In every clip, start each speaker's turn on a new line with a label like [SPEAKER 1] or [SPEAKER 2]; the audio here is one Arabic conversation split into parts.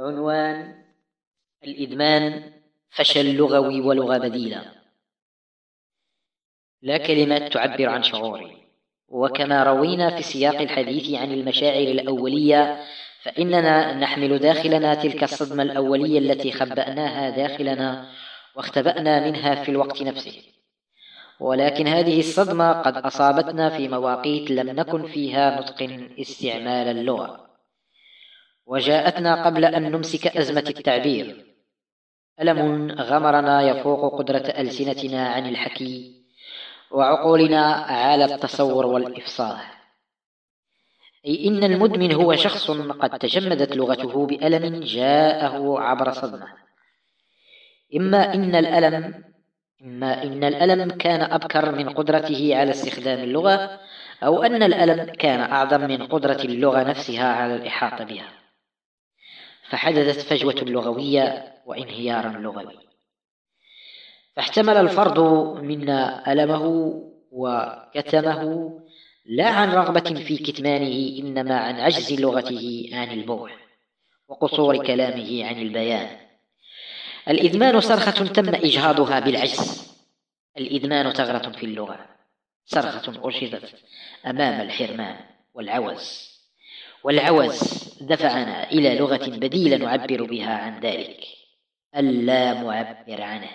[SPEAKER 1] عنوان الإدمان فشل لغوي ولغة بديلة لا كلمات تعبر عن شعوري. وكما روينا في سياق الحديث عن المشاعر الأولية فإننا نحمل داخلنا تلك الصدمة الأولية التي خبأناها داخلنا واختبأنا منها في الوقت نفسه. ولكن هذه الصدمة قد أصابتنا في مواقيت لم نكن فيها نطق استعمال اللغة. وجاءتنا قبل أن نمسك أزمة التعبير. ألم غمرنا يفوق قدرة ألسنتنا عن الحكي وعقولنا على التصور والإفصاح. أي إن المدمن هو شخص قد تجمدت لغته بألم جاءه عبر صدمة. إما إن الألم إما إن الألم كان أبكر من قدرته على استخدام اللغة أو أن الألم كان أعظم من قدرة اللغة نفسها على الإحاطة بها. فحدثت فجوة لغوية وانهيارا لغوي. فاحتمل الفرد منا ألمه وكتمه لا عن رغبة في كتمانه إنما عن عجز لغته عن البوح وقصور كلامه عن البيان. الإدمان صرخة تم إجهاضها بالعجز. الإدمان تغرة في اللغة. صرخة أرشدت أمام الحرمان والعوز. والعوز دفعنا إلى لغة بديلة نعبر بها عن ذلك. اللا معبر عنه.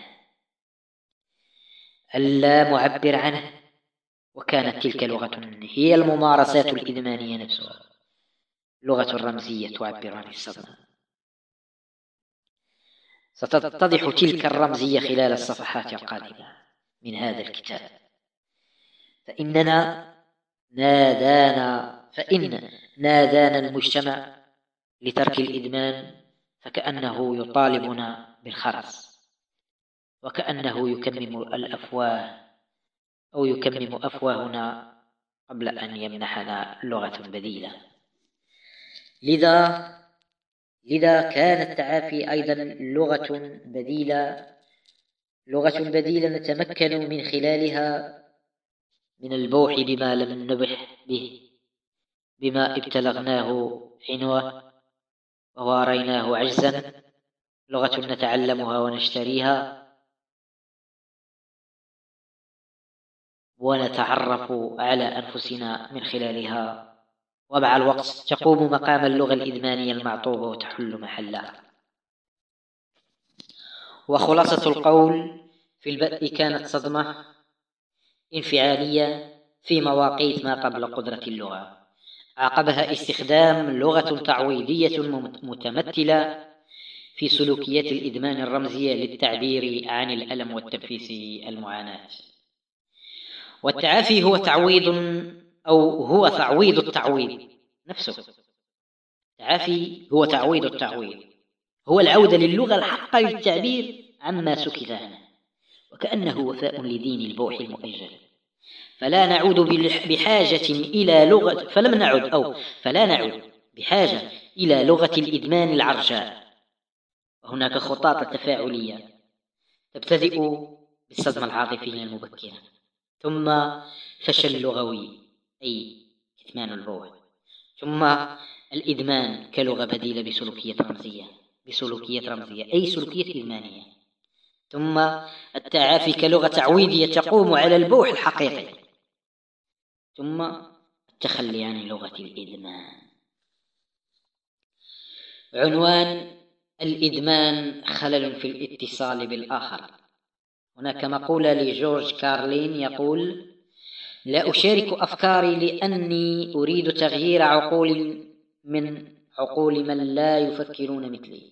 [SPEAKER 1] اللا معبر عنه. وكانت تلك لغة هي الممارسات الإدمانية نفسها. لغة الرمزية تعبر عن الصدمة ستتضح تلك الرمزية خلال الصفحات القادمة من هذا الكتاب. فإننا نادانا فإن ناذانا المجتمع لترك الإدمان فكأنه يطالبنا بالخرس وكأنه يكمم الأفواه أو يكمم أفواهنا قبل أن يمنحنا لغة بديلة. لذا لذا كان التعافي أيضا لغة بديلة لغة بديلة نتمكن من خلالها من البوح بما لم نبح به. بما ابتلغناه عنوة وواريناه عجزا لغة نتعلمها ونشتريها ونتعرف على أنفسنا من خلالها. ومع الوقت تقوم مقام اللغة الإدمانية المعطوبة وتحل محلها. وخلاصة القول في البدء كانت صدمة انفعالية في مواقيت ما قبل قدرة اللغة. عقبها استخدام لغة تعويضية متمثلة في سلوكيات الإدمان الرمزية للتعبير عن الألم والتنفيس المعاناة. والتعافي هو تعويض أو هو تعويض التعويض نفسه. التعافي هو تعويض التعويض. هو العودة للغة الحقة للتعبير عما سكت عنه. وكأنه وفاء لدين البوح المؤجل. فلا نعود بحاجة إلى لغة فلم نعد أو فلا نعود بحاجة إلى لغة الإدمان العرجاء هناك خطاط تفاعلية تبتدئ بالصدمة العاطفية المبكرة ثم فشل لغوي أي إتمان الروح ثم الإدمان كلغة بديلة بسلوكية رمزية بسلوكية رمزية أي سلوكية إدمانية ثم التعافي كلغة تعويدية تقوم على البوح الحقيقي. ثم التخلي عن لغة الإدمان. عنوان الإدمان خلل في الاتصال بالآخر. هناك مقولة لجورج كارلين يقول لا أشارك أفكاري لأني أريد تغيير عقول من عقول من لا يفكرون مثلي.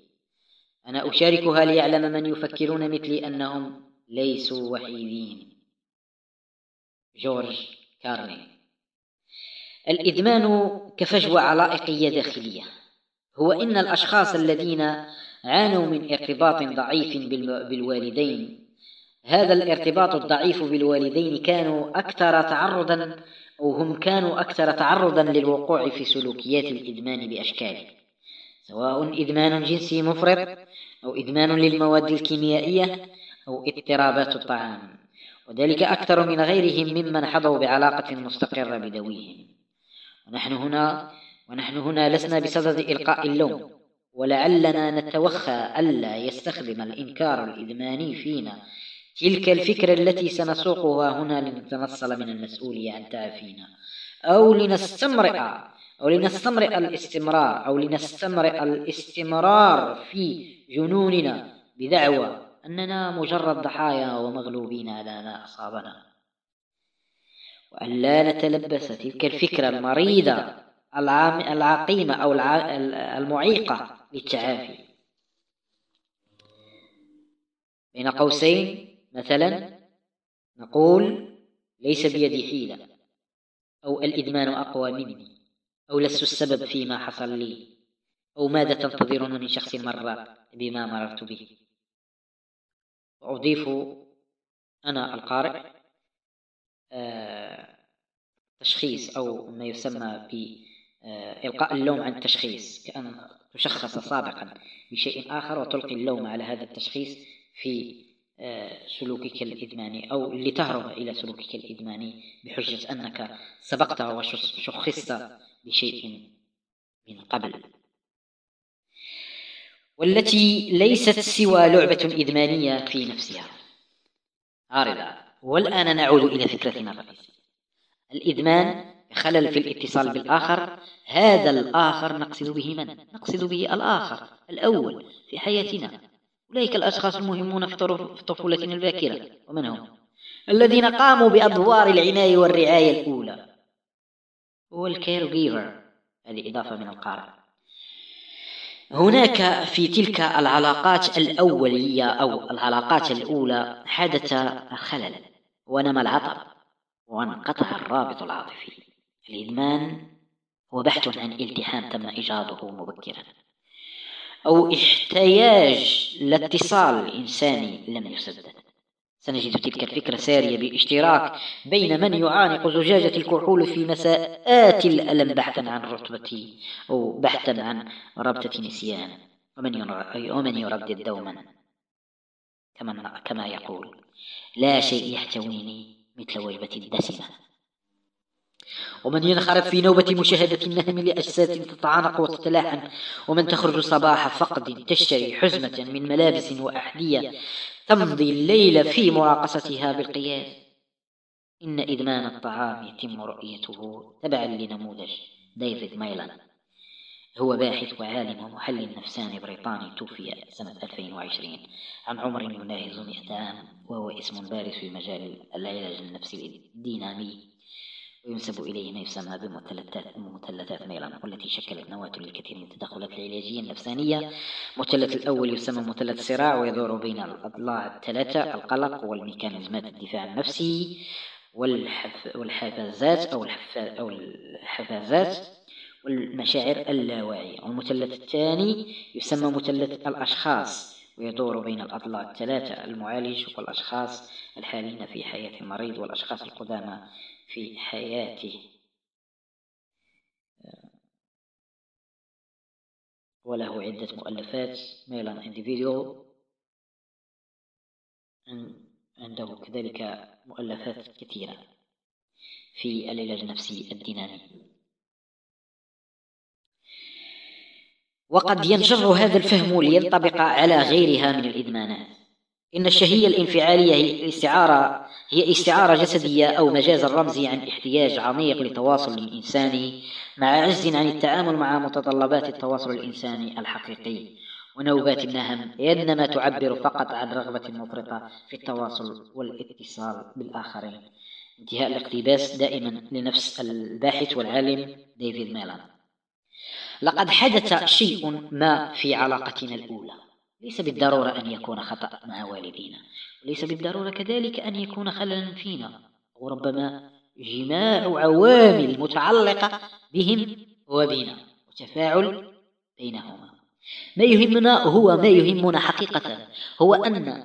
[SPEAKER 1] أنا أشاركها ليعلم من يفكرون مثلي أنهم ليسوا وحيدين. جورج كارلين. الإدمان كفجوة علائقية داخلية هو إن الأشخاص الذين عانوا من ارتباط ضعيف بالوالدين. هذا الارتباط الضعيف بالوالدين كانوا أكثر تعرضا أو هم كانوا أكثر تعرضا للوقوع في سلوكيات الإدمان بأشكاله سواء إدمان جنسي مفرط أو إدمان للمواد الكيميائية أو اضطرابات الطعام. وذلك أكثر من غيرهم ممن حظوا بعلاقة مستقرة بدويهم. ونحن هنا ونحن هنا لسنا بصدد إلقاء اللوم. ولعلنا نتوخى ألا يستخدم الإنكار الإدماني فينا. تلك الفكرة التي سنسوقها هنا لنتنصل من المسؤولية عن تعفينا أو لنستمرئ أو لنستمرئ الاستمرار أو لنستمرئ الاستمرار في جنوننا بدعوى أننا مجرد ضحايا ومغلوبين على ما أصابنا. وأن لا نتلبس تلك الفكرة المريضة العقيمة أو المعيقة للتعافي. بين قوسين مثلا نقول ليس بيدي حيلة أو الإدمان أقوى مني أو لست السبب فيما حصل لي أو ماذا تنتظرون من شخص مر بما مررت به. وأضيف أنا القارئ آه تشخيص أو ما يسمى بإلقاء آه، آه، اللوم عن التشخيص كأن تشخص سابقا بشيء آخر وتلقي اللوم على هذا التشخيص في آه، سلوكك الإدماني أو لتهرب إلى سلوكك الإدماني بحجة أنك سبقت وشخصت بشيء من قبل. والتي ليست سوى لعبة إدمانية في نفسها. عارضة والآن نعود إلى فكرتنا الرئيسية الإدمان خلل في الاتصال بالآخر هذا الآخر نقصد به من؟ نقصد به الآخر الأول في حياتنا. أولئك الأشخاص المهمون في طفولتنا الباكرة. ومن هم؟ الذين قاموا بأدوار العناية والرعاية الأولى. هو الكير جيفر هذه إضافة من القارئ. هناك في تلك العلاقات الأولية أو العلاقات الأولى حدث خلل ونمى العطب. وانقطع الرابط العاطفي. الإدمان هو بحث عن التهام تم إيجاده مبكرا. أو احتياج لاتصال إنساني لم يسدد سنجد تلك الفكرة سارية باشتراك بين من يعانق زجاجة الكحول في مساءات الألم بحثا عن رتبة أو بحثا عن ربطة نسيان. ومن يردد دوما. كما, كما يقول لا شيء يحتويني مثل وجبة دسمة ومن ينخرط في نوبة مشاهدة النهم لأجساد تتعانق وتتلاحم ومن تخرج صباح فقد تشتري حزمة من ملابس وأحذية تمضي الليل في مراقصتها بالقياس إن إدمان الطعام يتم رؤيته تبعا لنموذج ديفيد مايلان. هو باحث وعالم ومحلل نفساني بريطاني توفي سنة 2020 عن عمر يناهز 100 عام وهو اسم بارز في مجال العلاج النفسي الدينامي. وينسب إليه ما يسمى بمثلثات ميلان والتي شكلت نواة للكثير من التدخلات العلاجية النفسانية. المثلث الأول يسمى مثلث الصراع ويدور بين الأضلاع الثلاثة القلق والميكانيزمات الدفاع النفسي والحف والحفازات أو الحفازات. والمشاعر اللاواعية والمثلث الثاني يسمى مثلث الأشخاص ويدور بين الأضلاع الثلاثة المعالج والأشخاص الحالين في حياة المريض والأشخاص القدامى في حياته. وله عدة مؤلفات ميلان انديفيديو عنده كذلك مؤلفات كثيرة. في العلاج النفسي الدينامي وقد ينجر هذا الفهم لينطبق على غيرها من الإدمانات. إن الشهية الانفعالية هي استعارة هي استعارة جسدية أو مجاز رمزي عن احتياج عميق لتواصل إنساني مع عجز عن التعامل مع متطلبات التواصل الإنساني الحقيقي ونوبات النهم إنما تعبر فقط عن رغبة مفرطة في التواصل والاتصال بالآخرين. انتهاء الاقتباس دائما لنفس الباحث والعالم ديفيد ميلان. لقد حدث شيء ما في علاقتنا الأولى. ليس بالضرورة أن يكون خطأ مع والدينا. ليس بالضرورة كذلك أن يكون خللا فينا. وربما جماع عوامل متعلقة بهم وبنا وتفاعل بينهما. ما يهمنا هو ما يهمنا حقيقة. هو أن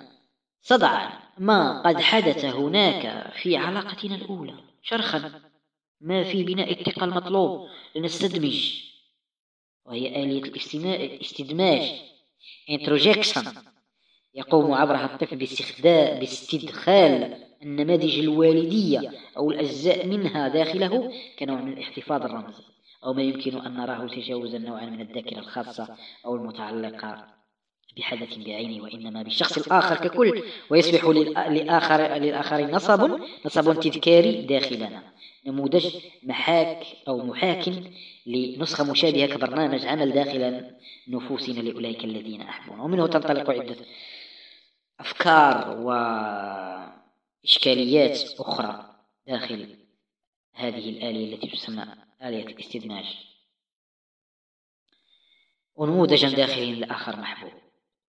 [SPEAKER 1] صدع ما قد حدث هناك في علاقتنا الأولى. شرخا ما في بناء الثقة المطلوب. لنستدمج وهي آلية الاستدماج introjection. يقوم عبرها الطفل باستخدام باستدخال النماذج الوالدية أو الأجزاء منها داخله كنوع من الاحتفاظ الرمزي أو ما يمكن أن نراه تجاوزا نوعا من الذاكرة الخاصة أو المتعلقة بحدث بعينه وإنما بالشخص الآخر ككل ويصبح للآخر للآخر نصب نصب تذكاري داخلنا نموذج محاك أو محاك لنسخة مشابهة كبرنامج عمل داخل نفوسنا لأولئك الذين أحبون ومنه تنطلق عدة أفكار وإشكاليات أخرى داخل هذه الآلية التي تسمى آلية الاستدماج. ونموذجا داخليا الآخر محبوب.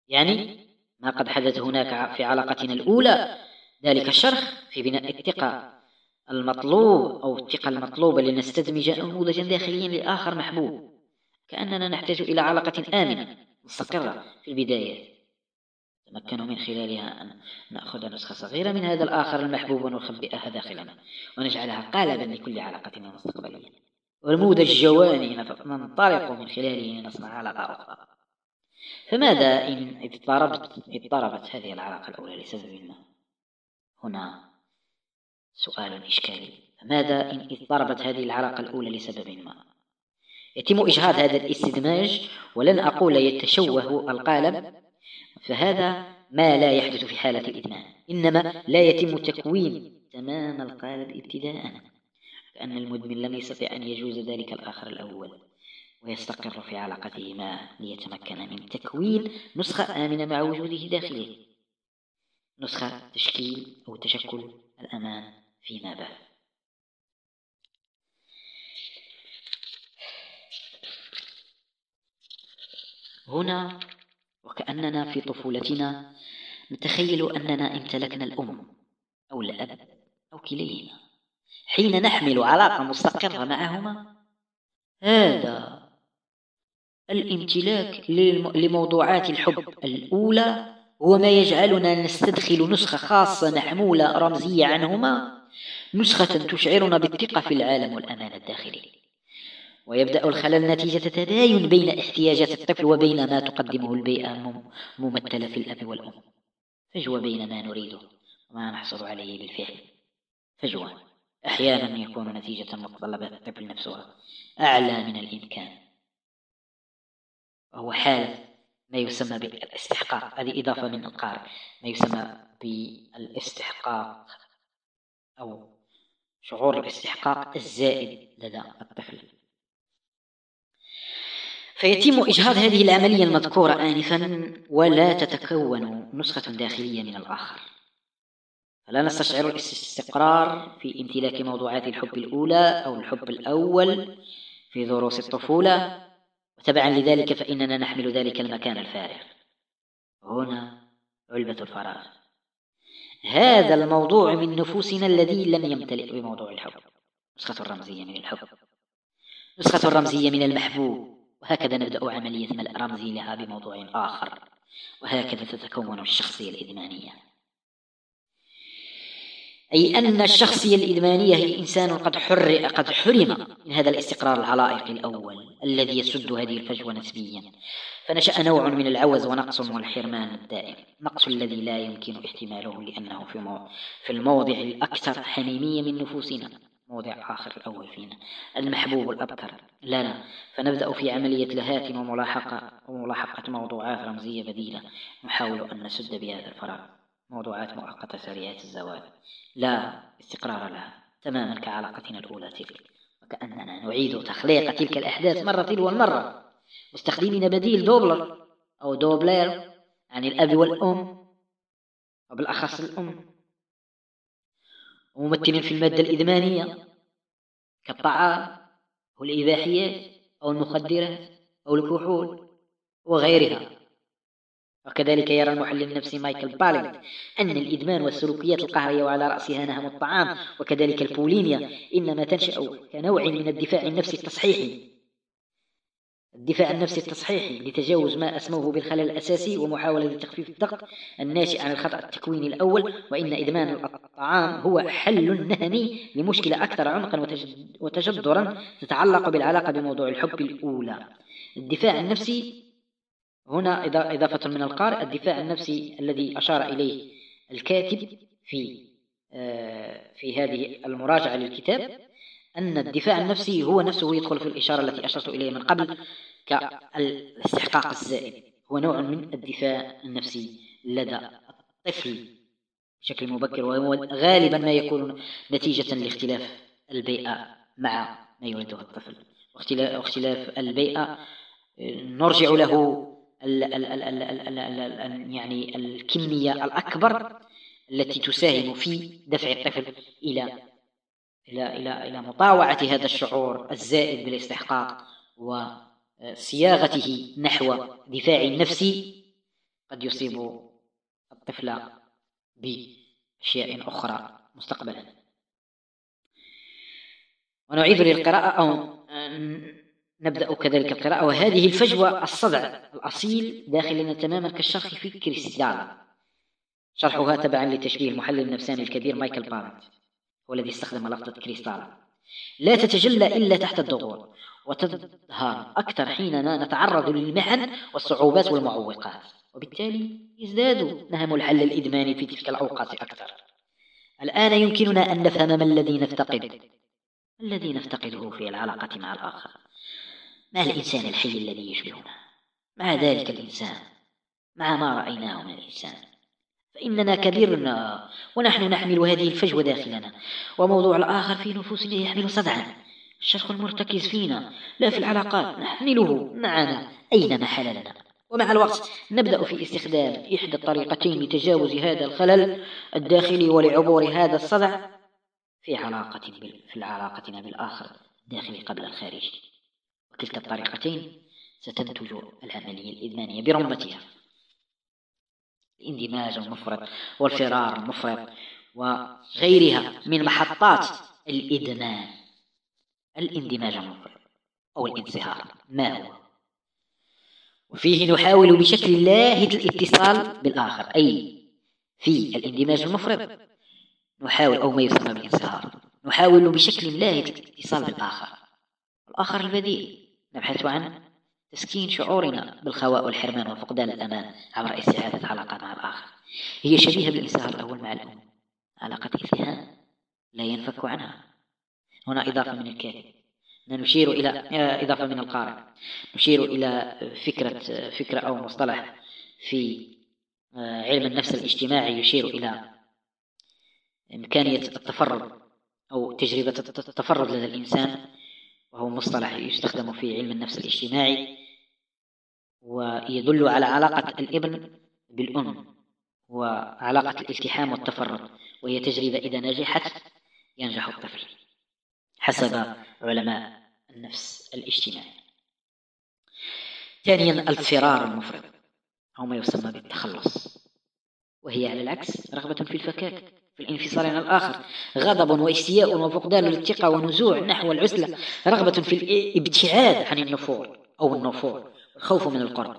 [SPEAKER 1] يعني ما قد حدث هناك في علاقتنا الأولى. ذلك الشرخ في بناء الثقة المطلوب أو الثقة المطلوبة لنستدمج أنموذجا داخليا لآخر محبوب كأننا نحتاج إلى علاقة آمنة مستقرة في البداية. نتمكن من خلالها أن نأخذ نسخة صغيرة من هذا الآخر المحبوب ونخبئها داخلنا ونجعلها قالبا لكل علاقة مستقبلية. ونموذج جواني ننطلق من خلاله لنصنع علاقة أخرى. فماذا إن اضطربت اضطربت هذه العلاقة الأولى لسبب ما؟ هنا سؤال إشكالي. ماذا إن اضطربت هذه العلاقة الأولى لسبب ما؟ يتم إجهاض هذا الاستدماج ولن أقول يتشوه القالب فهذا ما لا يحدث في حالة الإدمان. إنما لا يتم تكوين تمام القالب ابتداء لأن المدمن لم يستطع أن يجوز ذلك الآخر الأول ويستقر في علاقته معه ليتمكن من تكوين نسخة آمنة مع وجوده داخله. نسخة تشكيل أو تشكل الأمان. فيما بعد هنا وكأننا في طفولتنا نتخيل أننا امتلكنا الأم أو الأب أو كليهما. حين نحمل علاقة مستقرة معهما هذا الامتلاك لموضوعات الحب الأولى هو ما يجعلنا نستدخل نسخة خاصة محمولة رمزية عنهما نسخة تشعرنا بالثقة في العالم والأمان الداخلي. ويبدأ الخلل نتيجة تباين بين احتياجات الطفل وبين ما تقدمه البيئة ممثلة في الأب والأم. فجوة بين ما نريده وما نحصل عليه بالفعل. فجوة. أحيانا يكون نتيجة متطلبات الطفل نفسها أعلى من الإمكان. وهو حالة ما يسمى بالاستحقاق هذه إضافة من القارئ ما يسمى بالاستحقاق أو شعور الاستحقاق الزائد لدى الطفل. فيتم إجهاض هذه العملية المذكورة آنفا ولا تتكون نسخة داخلية من الآخر. فلا نستشعر الاستقرار في امتلاك موضوعات الحب الأولى أو الحب الأول في دروس الطفولة وتبعا لذلك فإننا نحمل ذلك المكان الفارغ. هنا علبة الفراغ. هذا الموضوع من نفوسنا الذي لم يمتلئ بموضوع الحب. نسخة رمزية من الحب. نسخة رمزية من المحبوب. وهكذا نبدأ عملية ملأ رمزي لها بموضوع آخر. وهكذا تتكون الشخصية الإدمانية. أي أن الشخصية الإدمانية هي إنسان قد حر قد حرم من هذا الاستقرار العلائقي الأول الذي يسد هذه الفجوة نسبيا. فنشأ نوع من العوز ونقص والحرمان الدائم. نقص الذي لا يمكن احتماله لأنه في في الموضع الأكثر حميمية من نفوسنا. موضع آخر الأول فينا. المحبوب الأبكر. لنا فنبدأ في عملية لهات وملاحقة وملاحقة موضوعات رمزية بديلة نحاول أن نسد بهذا الفراغ. موضوعات مؤقتة سريعة الزوال. لا استقرار لها تماما كعلاقتنا الأولى تلك. وكأننا نعيد تخليق تلك الأحداث مرة تلو المرة مستخدمين بديل دوبلر أو دوبلير عن الأب والأم وبالأخص الأم. وممثلا في المادة الإدمانية كالطعام والإباحيات أو المخدرات أو الكحول وغيرها. وكذلك يرى المحلل النفسي مايكل بالين أن الإدمان والسلوكيات القهرية وعلى رأسها نهم الطعام. وكذلك البوليميا إنما تنشأ كنوع من الدفاع النفسي التصحيحي الدفاع النفسي التصحيحي لتجاوز ما أسموه بالخلل الأساسي ومحاولة لتخفيف الضغط الناشئ عن الخطأ التكويني الأول. وإن إدمان الطعام هو حل نهني لمشكلة أكثر عمقا وتجدرا تتعلق بالعلاقة بموضوع الحب الأولى. الدفاع النفسي هنا إضافة من القارئ الدفاع النفسي الذي أشار إليه الكاتب في آه، في هذه المراجعة للكتاب أن الدفاع النفسي هو نفسه يدخل في الإشارة التي أشرت إليها من قبل كالاستحقاق الزائد. هو نوع من الدفاع النفسي لدى الطفل بشكل مبكر وهو غالبا ما يكون نتيجة لاختلاف البيئة مع ما يريدها الطفل. واختلاف البيئة آه، نرجع له ال ال ال ال ال يعني الكمية الأكبر التي تساهم في دفع الطفل إلى إلى إلى إلى مطاوعة هذا الشعور الزائد بالاستحقاق وصياغته نحو دفاع نفسي قد يصيب الطفل بشيء أخرى مستقبلا. ونعيد للقراءة أو نبدأ كذلك القراءة وهذه الفجوة الصدع الأصيل داخلنا تماما كالشرح في كريستيان شرحها تبعا لتشبيه المحلل النفساني الكبير مايكل بارنت هو الذي استخدم لفظة كريستالا لا تتجلى إلا تحت الضغوط وتظهر أكثر حيننا نتعرض للمحن والصعوبات والمعوقات. وبالتالي يزداد نهم الحل الإدماني في تلك الأوقات أكثر. الآن يمكننا أن نفهم ما الذي نفتقد الذي نفتقده في العلاقة مع الآخر؟ ما الإنسان الحي الذي يشبهنا؟ مع ذلك الإنسان؟ مع ما رأيناه من الإنسان؟ فإننا كبرنا ونحن نحمل هذه الفجوة داخلنا. وموضوع الآخر في نفوسنا يحمل صدعا. الشرخ المرتكز فينا. لا في العلاقات نحمله معنا. أينما حل لنا؟ ومع الوقت نبدأ في استخدام إحدى الطريقتين لتجاوز هذا الخلل الداخلي ولعبور هذا الصدع في علاقة في علاقتنا بالآخر الداخلي قبل الخارجي كلتا الطريقتين ستنتج العملية الإدمانية برمتها الاندماج المفرط والفرار المفرط وغيرها من محطات الإدمان. الاندماج المفرط أو الانصهار ما هو؟ وفيه نحاول بشكل لاهث الاتصال بالآخر أي في الاندماج المفرط. نحاول أو ما يسمى بالانصهار نحاول بشكل لاهث الاتصال بالآخر الآخر البديل. نبحث عن تسكين شعورنا بالخواء والحرمان وفقدان الأمان عبر استعادة علاقة مع الآخر. هي شبيهة بالإنسان الأول مع الأم. علاقة إثهام لا ينفك عنها. هنا إضافة من الكاتب نشير إلى آه، إضافة من القارئ. نشير إلى فكرة فكرة أو مصطلح في آه، علم النفس الاجتماعي يشير إلى إمكانية التفرد أو تجربة التفرد لدى الإنسان وهو مصطلح يستخدم في علم النفس الاجتماعي ويدل على علاقة الابن بالأم وعلاقة الالتحام والتفرد وهي تجربة إذا نجحت ينجح الطفل حسب علماء النفس الاجتماعي. ثانيا الفرار المفرط أو ما يسمى بالتخلص. وهي على العكس رغبة في الفكاك في الانفصال عن الآخر غضب واستياء وفقدان الاتقى ونزوع نحو العزلة رغبة في الابتعاد عن النفور أو النفور خوف من القرب.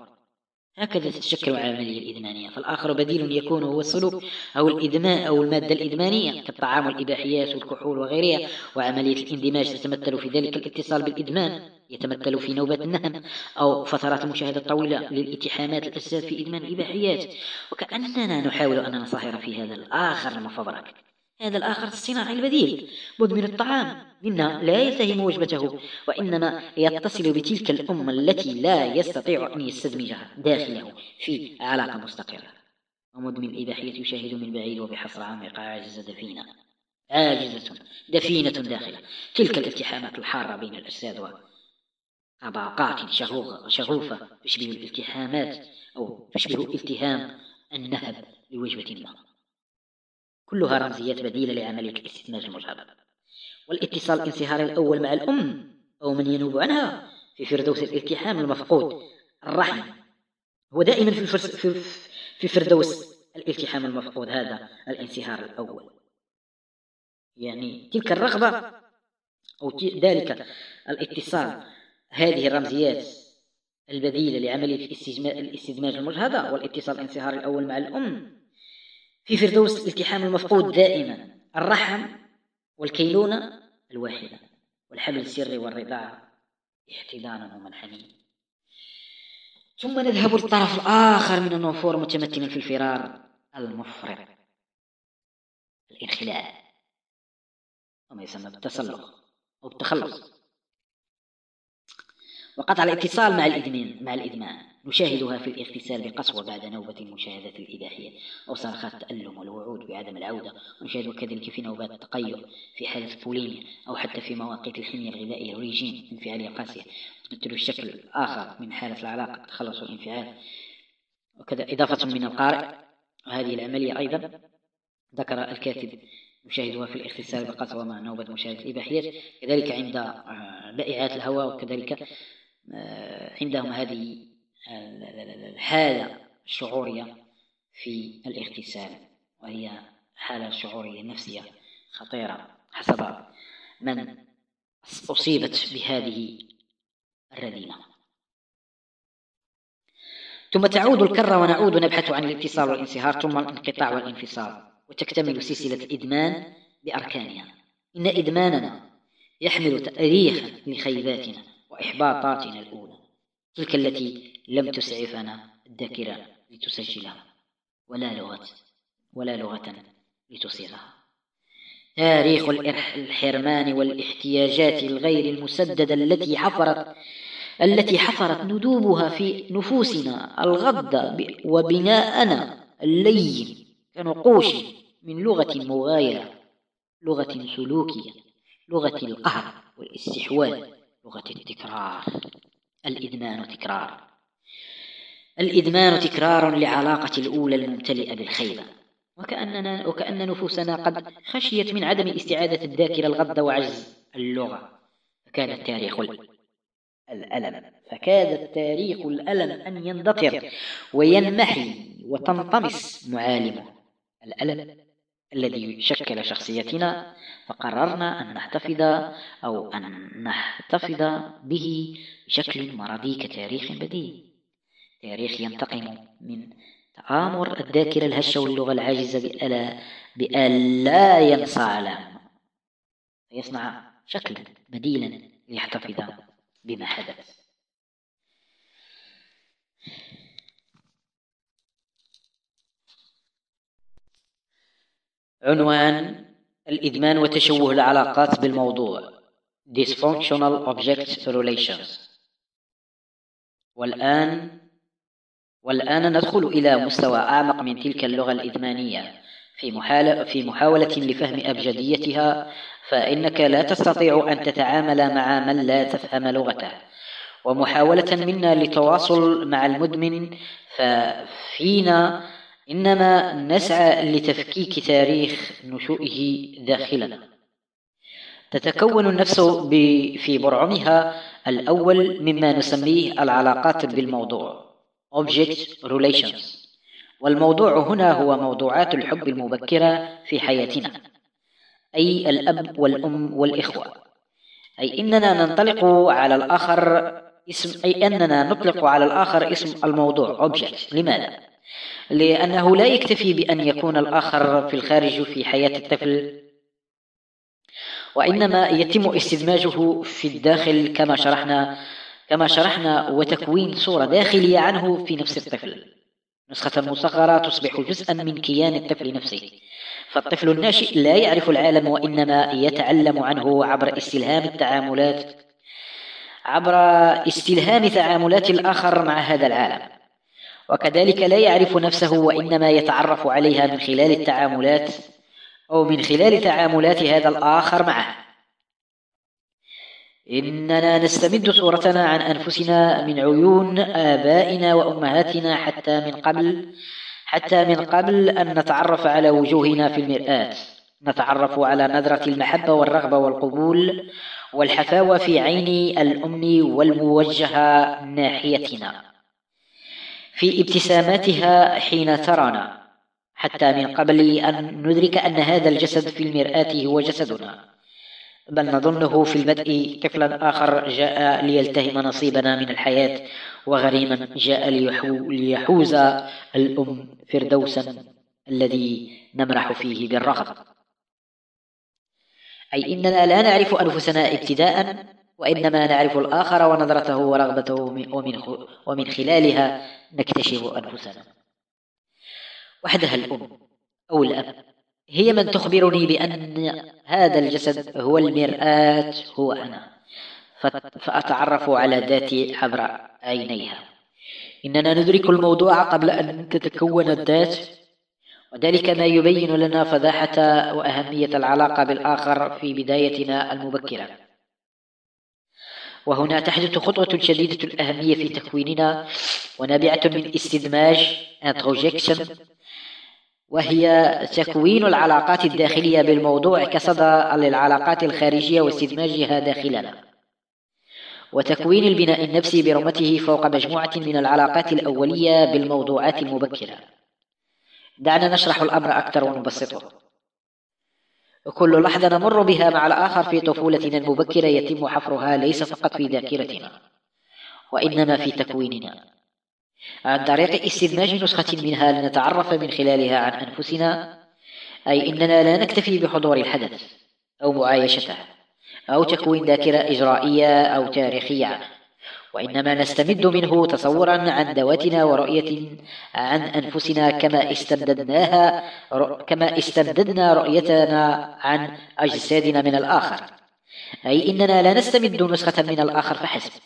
[SPEAKER 1] هكذا تتشكل العملية الإدمانية فالآخر بديل يكون هو السلوك أو الإدمان أو المادة الإدمانية كالطعام والإباحيات والكحول وغيرها وعملية الاندماج تتمثل في ذلك الاتصال بالإدمان. يتمثل في نوبات النهم أو فترات مشاهدة طويلة للاتحامات الأجساد في إدمان الإباحيات. وكأننا نحاول أن ننصهر في هذا الآخر المفبرك هذا الآخر الصناعي البديل. مدمن الطعام. منا لا يسهم وجبته وإنما يتصل بتلك الأمة التي لا يستطيع أن يستدمجها داخله في علاقة مستقرة. ومدمن الإباحية يشاهد من بعيد وبحصر عميقة عاجزة دفينة. عاجزة دفينة داخلة. تلك الالتحامات الحارة بين الأجساد طبقات شغوفة تشبه الالتحامات أو تشبه التهام النهب لوجبة ما. كلها رمزيات بديلة لعملية الاستثمار المجرد والاتصال الانصهاري الأول مع الأم أو من ينوب عنها في فردوس الالتحام المفقود الرحم. هو دائما في, في, في فردوس الالتحام المفقود هذا الانصهار الأول. يعني تلك الرغبة أو ذلك الاتصال هذه الرمزيات البديلة لعملية الاستدماج المجهدة والاتصال الانصهاري الأول مع الأم. في فردوس الالتحام المفقود دائما الرحم والكيلونة الواحدة والحمل السري والرضاعة احتضانا ومنحنيا ثم نذهب للطرف الآخر من النفور متمثلا في الفرار المفرط الانخلاء وما يسمى بالتسلق أو التخلص. وقطع الاتصال مع الإدمان. مع الإدمان. نشاهدها في الاغتسال بقسوة بعد نوبة المشاهدة الإباحية. أو صرخات التألم والوعود بعدم العودة. ونشاهدها كذلك في نوبات التقيؤ في حالة البوليميا أو حتى في مواقيت الحمية الغذائية. الريجيم انفعالية قاسية. تمثل الشكل الآخر من حالة العلاقة. تخلص الانفعال. وكذا إضافة من القارئ. وهذه العملية أيضا. ذكر الكاتب. نشاهدها في الاغتسال بقسوة مع نوبة مشاهدة الإباحية. كذلك عند آه، بائعات الهواء. وكذلك عندهم هذه الحالة الشعورية في الاغتسال وهي حالة شعورية نفسية خطيرة حسب من أصيبت بهذه الرذيلة. ثم تعود الكرة ونعود نبحث عن الاتصال والانصهار ثم الانقطاع والانفصال وتكتمل سلسلة الإدمان بأركانها. إن إدماننا يحمل تأريخا لخيباتنا. وإحباطاتنا الأولى. تلك التي لم تسعفنا الذاكرة لتسجلها ولا لغة ولا لغة لتصيغها تاريخ الحرمان والاحتياجات الغير المسددة التي حفرت التي حفرت ندوبها في نفوسنا الغضة وبناءنا اللين كنقوش من لغة مغايرة لغة سلوكية لغة القهر والاستحواذ. لغة التكرار الإدمان تكرار. الإدمان تكرار لعلاقة الأولى الممتلئة بالخيبة وكأننا وكأن نفوسنا قد خشيت من عدم استعادة الذاكرة الغض وعجز اللغة. فكاد التاريخ الألم. فكاد التاريخ الألم أن يندثر وينمحي وتنطمس معالمه. الألم الذي شكل شخصيتنا فقررنا أن نحتفظ أو أن نحتفظ به بشكل مرضي كتاريخ بديل. تاريخ ينتقم من تآمر الذاكرة الهشة واللغة العاجزة بألا, بألا ينصالم فيصنع شكلا بديلا ليحتفظ بما حدث. عنوان الإدمان وتشوه العلاقات بالموضوع. Dysfunctional Object Relations. والآن والآن ندخل إلى مستوى أعمق من تلك اللغة الإدمانية. في محالة في محاولة لفهم أبجديتها فإنك لا تستطيع أن تتعامل مع من لا تفهم لغته. ومحاولة منا للتواصل مع المدمن ففينا إنما نسعى لتفكيك تاريخ نشوئه داخلنا تتكون النفس في برعمها الأول مما نسميه العلاقات بالموضوع Object Relations. والموضوع هنا هو موضوعات الحب المبكرة في حياتنا أي الأب والأم والإخوة. أي إننا ننطلق على الآخر اسم أي أننا نطلق على الآخر اسم الموضوع Object. لماذا؟ لأنه لا يكتفي بأن يكون الآخر في الخارج في حياة الطفل وإنما يتم استدماجه في الداخل كما شرحنا كما شرحنا وتكوين صورة داخلية عنه في نفس الطفل. نسخة مصغرة تصبح جزءا من كيان الطفل نفسه. فالطفل الناشئ لا يعرف العالم وإنما يتعلم عنه عبر استلهام التعاملات عبر استلهام تعاملات الآخر مع هذا العالم. وكذلك لا يعرف نفسه وإنما يتعرف عليها من خلال التعاملات أو من خلال تعاملات هذا الآخر معه. إننا نستمد صورتنا عن أنفسنا من عيون آبائنا وأمهاتنا حتى من قبل حتى من قبل أن نتعرف على وجوهنا في المرآة. نتعرف على نظرة المحبة والرغبة والقبول والحفاوة في عين الأم والموجهة ناحيتنا. في ابتساماتها حين ترانا حتى من قبل أن ندرك أن هذا الجسد في المرآة هو جسدنا. بل نظنه في البدء طفلا آخر جاء ليلتهم نصيبنا من الحياة وغريما جاء ليحوز الأم فردوسا الذي نمرح فيه بالرغب أي إننا لا نعرف أنفسنا ابتداء وإنما نعرف الآخر ونظرته ورغبته ومن خلالها نكتشف أنفسنا. وحدها الأم أو الأب هي من تخبرني بأن هذا الجسد هو المرآة هو أنا. فأتعرف على ذاتي عبر عينيها. إننا ندرك الموضوع قبل أن تتكون الذات وذلك ما يبين لنا فضاحة وأهمية العلاقة بالآخر في بدايتنا المبكرة. وهنا تحدث خطوة شديدة الأهمية في تكويننا ونابعة من استدماج introjection وهي تكوين العلاقات الداخلية بالموضوع كصدى للعلاقات الخارجية واستدماجها داخلنا وتكوين البناء النفسي برمته فوق مجموعة من العلاقات الأولية بالموضوعات المبكرة. دعنا نشرح الأمر أكثر ونبسطه. كل لحظة نمر بها مع الآخر في طفولتنا المبكرة يتم حفرها ليس فقط في ذاكرتنا. وإنما في تكويننا. عن طريق استدماج نسخة منها لنتعرف من خلالها عن أنفسنا. أي إننا لا نكتفي بحضور الحدث أو معايشته أو تكوين ذاكرة إجرائية أو تاريخية. وإنما نستمد منه تصورا عن ذواتنا ورؤية عن أنفسنا كما استمددناها كما استمددنا رؤيتنا عن أجسادنا من الآخر. أي إننا لا نستمد نسخة من الآخر فحسب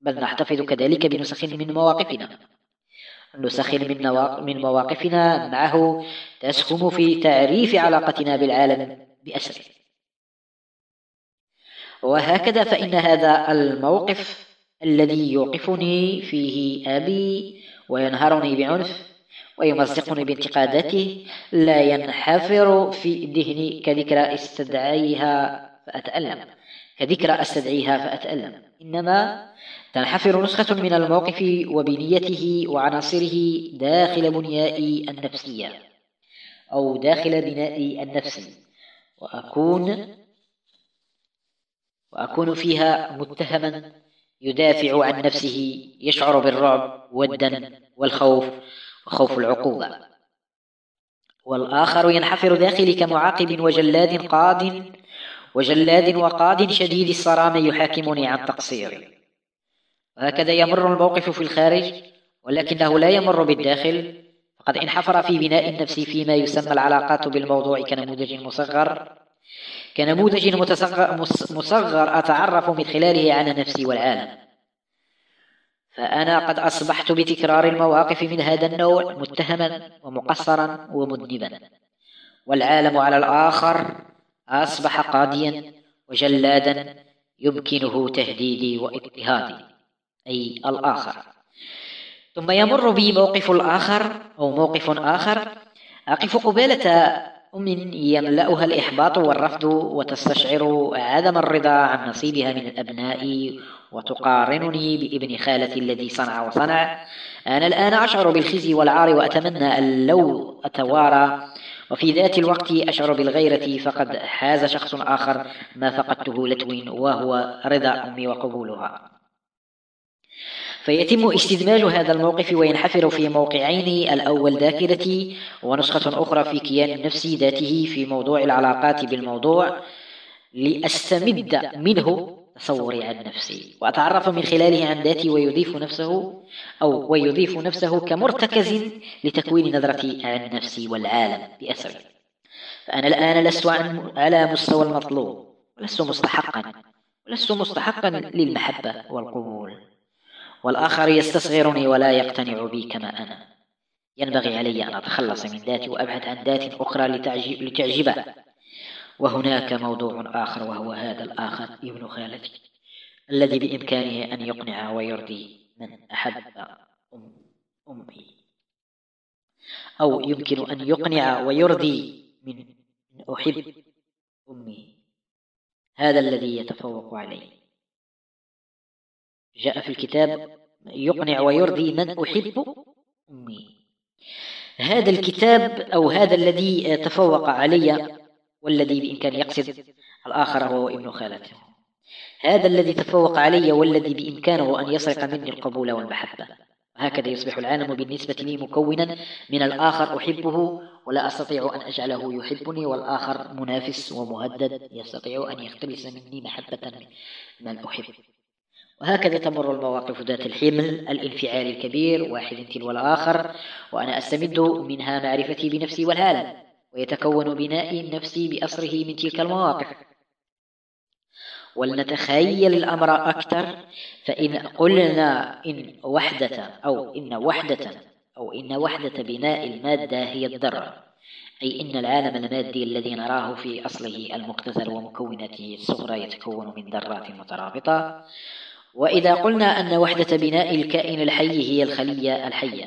[SPEAKER 1] بل نحتفظ كذلك بنسخ من مواقفنا. نسخ من, من مواقفنا معه تسهم في تعريف علاقتنا بالعالم بأسره. وهكذا فإن هذا الموقف الذي يوقفني فيه أبي وينهرني بعنف ويمزقني بانتقاداته لا ينحفر في ذهني كذكرى استدعيها فأتألم. كذكرى أستدعيها فأتألم. إنما تنحفر نسخة من الموقف وبنيته وعناصره داخل بنيائي النفسية أو داخل بنائي النفسي وأكون وأكون فيها متهما يدافع عن نفسه يشعر بالرعب والدم والخوف وخوف العقوبة. والآخر ينحفر داخلي كمعاقب وجلاد قاد وجلاد وقاد شديد الصرامة يحاكمني عن تقصيري وهكذا يمر الموقف في الخارج ولكنه لا يمر بالداخل. فقد انحفر في بناء النفس فيما يسمى العلاقات بالموضوع كنموذج مصغر. كنموذج مصغر أتعرف من خلاله على نفسي والعالم فأنا قد أصبحت بتكرار المواقف من هذا النوع متهما ومقصرا ومذنبا. والعالم على الآخر أصبح قاضيا وجلادا يمكنه تهديدي واضطهادي أي الآخر. ثم يمر بي موقف الآخر أو موقف آخر. أقف قبالة أم يملأها الإحباط والرفض وتستشعر عدم الرضا عن نصيبها من الأبناء وتقارنني بابن خالتي الذي صنع وصنع. أنا الآن أشعر بالخزي والعار وأتمنى أن لو أتوارى. وفي ذات الوقت أشعر بالغيرة فقد حاز شخص آخر ما فقدته لتو وهو رضا أمي وقبولها. فيتم استدماج هذا الموقف وينحفر في موقعين الأول ذاكرتي ونسخة أخرى في كيان النفس ذاته في موضوع العلاقات بالموضوع لأستمد منه تصوري عن نفسي وأتعرف من خلاله عن ذاتي ويضيف نفسه أو ويضيف نفسه كمرتكز لتكوين نظرتي عن نفسي والعالم بأسره فأنا الآن لست على مستوى المطلوب لست مستحقا لست مستحقا للمحبة والقبول. والآخر يستصغرني ولا يقتنع بي كما أنا. ينبغي علي أن أتخلص من ذاتي وأبحث عن ذات أخرى لتعجبها لتعجبه. وهناك موضوع آخر وهو هذا الآخر ابن خالتي الذي بإمكانه أن يقنع ويرضي من أحب أمي. أو يمكن أن يقنع ويرضي من أحب أمي. هذا الذي يتفوق عليه. جاء في الكتاب يقنع ويرضي من أحب أمي. هذا الكتاب أو هذا الذي تفوق علي والذي بإمكان يقصد الآخر هو ابن خالته. هذا الذي تفوق علي والذي بإمكانه أن يسرق مني القبول والمحبة. هكذا يصبح العالم بالنسبة لي مكونا من الآخر أحبه ولا أستطيع أن أجعله يحبني والآخر منافس ومهدد يستطيع أن يختلس مني محبة من أحب وهكذا تمر المواقف ذات الحمل الانفعال الكبير واحد تلو الآخر وأنا أستمد منها معرفتي بنفسي والعالم ويتكون بناء نفسي بأسره من تلك المواقف. ولنتخيل الأمر أكثر فإن قلنا إن وحدة أو إن وحدة أو إن وحدة بناء المادة هي الذرة أي إن العالم المادي الذي نراه في أصله المقتزل ومكوناته الصغرى يتكون من ذرات مترابطة وإذا قلنا أن وحدة بناء الكائن الحي هي الخلية الحية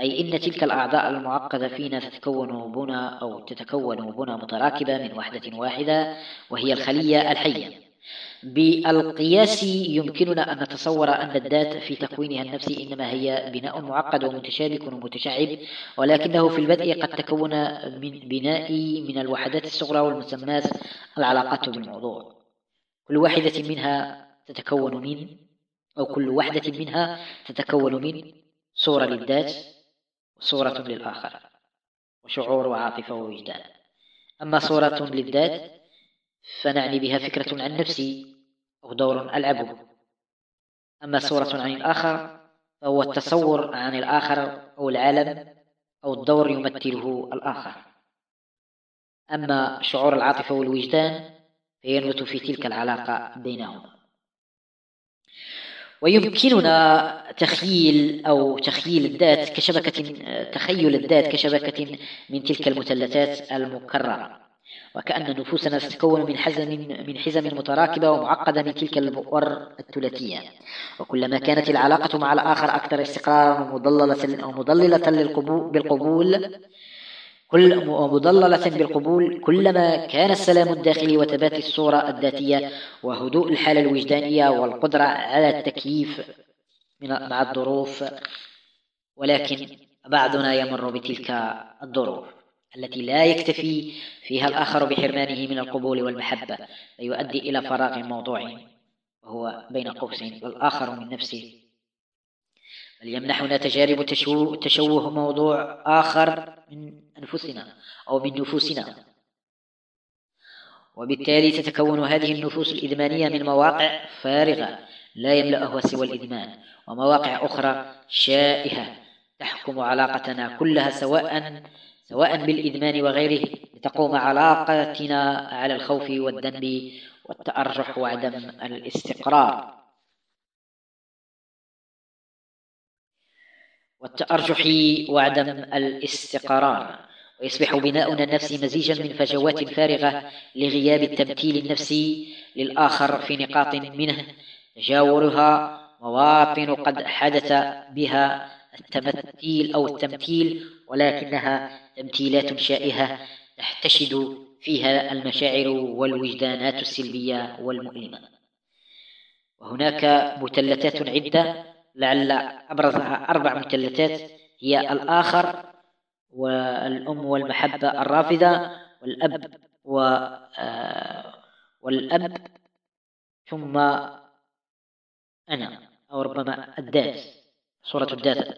[SPEAKER 1] أي إن تلك الأعضاء المعقدة فينا تتكون بنا أو تتكون بنا متراكبة من وحدة واحدة وهي الخلية الحية. بالقياس يمكننا أن نتصور أن الذات في تكوينها النفسي إنما هي بناء معقد ومتشابك ومتشعب ولكنه في البدء قد تكون من بناء من الوحدات الصغرى والمسمات العلاقات بالموضوع. كل واحدة منها تتكون من أو كل واحدة منها تتكون من صورة للذات وصورة للآخر وشعور وعاطفة ووجدان. أما صورة للذات فنعني بها فكرة عن نفسي أو دور ألعبه أما صورة عن الآخر فهو التصور عن الآخر أو العالم أو الدور يمثله الآخر. أما شعور العاطفة والوجدان فينبت في تلك العلاقة بينهم. ويمكننا تخيل أو تخيل الذات كشبكة تخيل الذات كشبكة من تلك المثلثات المكررة. وكأن نفوسنا تتكون من حزم من حزم متراكبة ومعقدة من تلك البؤر الثلاثية. وكلما كانت العلاقة مع الآخر أكثر استقرارا ومضللة أو مضللة للقبول بالقبول كل مضللة بالقبول كلما كان السلام الداخلي وثبات الصورة الذاتية وهدوء الحالة الوجدانية والقدرة على التكييف مع الظروف ولكن بعضنا يمر بتلك الظروف التي لا يكتفي فيها الآخر بحرمانه من القبول والمحبة فيؤدي إلى فراغ موضوعي وهو بين قوسين والآخر من نفسه. بل يمنحنا تجارب تشوه موضوع آخر من أنفسنا أو من نفوسنا. وبالتالي تتكون هذه النفوس الإدمانية من مواقع فارغة لا يملأها سوى الإدمان ومواقع أخرى شائهة تحكم علاقتنا كلها سواء سواء بالإدمان وغيره لتقوم علاقتنا على الخوف والذنب والتأرجح وعدم الاستقرار. والتأرجح وعدم الاستقرار. ويصبح بناؤنا النفسي مزيجا من فجوات فارغة لغياب التمثيل النفسي للآخر في نقاط منه. تجاورها مواطن قد حدث بها التمثيل أو التمثيل ولكنها تمثيلات شائهة تحتشد فيها المشاعر والوجدانات السلبية والمؤلمة. وهناك مثلثات عدة لعل أبرزها أربع مجلتات هي الآخر والأم والمحبة الرافضة والأب و آه، والأب ثم أنا أو ربما الداس صورة الداس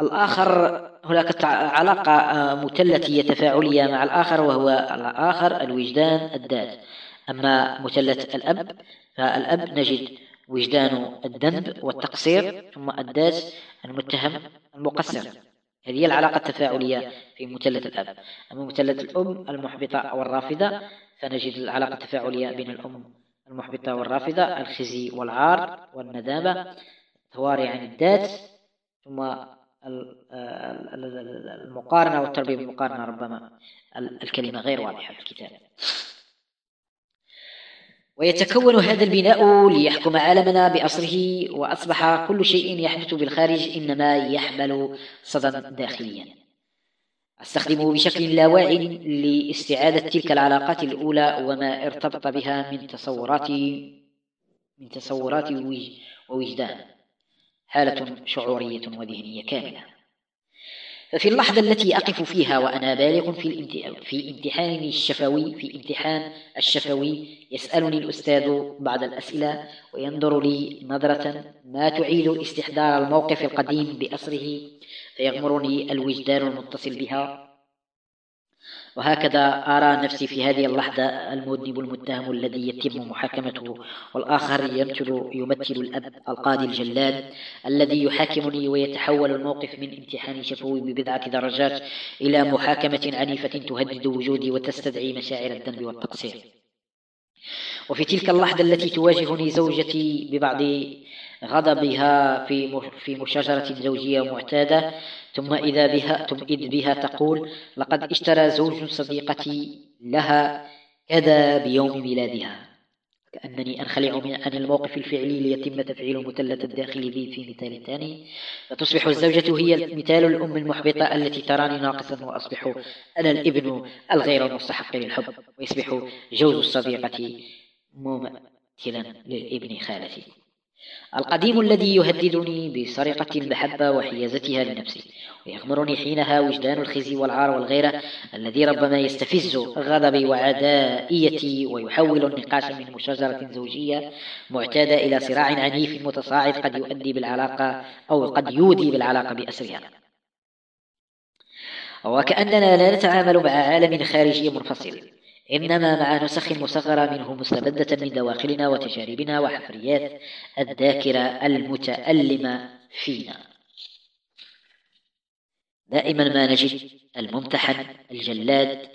[SPEAKER 1] الآخر هناك علاقة آه، مثلثية تفاعلية مع الآخر وهو الآخر الوجدان الذات أما مثلث الأب فالأب نجد. وجدان الذنب والتقصير ثم الداس المتهم المقصر. هذه العلاقة التفاعلية في مثلث الأب. أما مثلث الأم المحبطة أو الرافضة فنجد العلاقة التفاعلية بين الأم المحبطة والرافضة الخزي والعار والندامة تواري عن الذات ثم المقارنة والتربية بالمقارنة ربما الكلمة غير واضحة في الكتاب. ويتكون هذا البناء ليحكم عالمنا بأصره وأصبح كل شيء يحدث بالخارج إنما يحمل صدى داخليا. أستخدمه بشكل لاواع لاستعادة تلك العلاقات الأولى وما ارتبط بها من تصورات من تصورات ووجدان. حالة شعورية وذهنية كاملة. ففي اللحظة التي أقف فيها وأنا بالغ في في الشفوي في امتحان الشفوي يسألني الأستاذ بعض الأسئلة وينظر لي نظرة ما تعيد استحضار الموقف القديم بأسره فيغمرني الوجدان المتصل بها. وهكذا أرى نفسي في هذه اللحظة المذنب المتهم الذي يتم محاكمته والآخر يمثل, يمثل الأب القاضي الجلاد الذي يحاكمني ويتحول الموقف من امتحان شفوي ببضعة درجات إلى محاكمة عنيفة تهدد وجودي وتستدعي مشاعر الذنب والتقصير. وفي تلك اللحظة التي تواجهني زوجتي ببعض غضبها في في مشاجرة زوجية معتادة ثم إذا بها ثم إذ بها تقول لقد اشترى زوج صديقتي لها كذا بيوم ميلادها. كأنني أنخلع من عن الموقف الفعلي ليتم تفعيل مثلث الداخل بي في مثال ثاني. فتصبح الزوجة هي مثال الأم المحبطة التي تراني ناقصا وأصبح أنا الابن الغير المستحق للحب ويصبح جوز الصديقة ممثلا للابن خالتي. القديم الذي يهددني بسرقة المحبة وحيازتها لنفسي ويغمرني حينها وجدان الخزي والعار والغيرة الذي ربما يستفز غضبي وعدائيتي ويحول النقاش من مشاجرة زوجية معتادة إلى صراع عنيف متصاعد قد يؤدي بالعلاقة أو قد يودي بالعلاقة بأسرها. وكأننا لا نتعامل مع عالم خارجي منفصل. إنما مع نسخ مصغرة منه مستبدة من دواخلنا وتجاربنا وحفريات الذاكرة المتألمة فينا. دائما ما نجد الممتحن الجلاد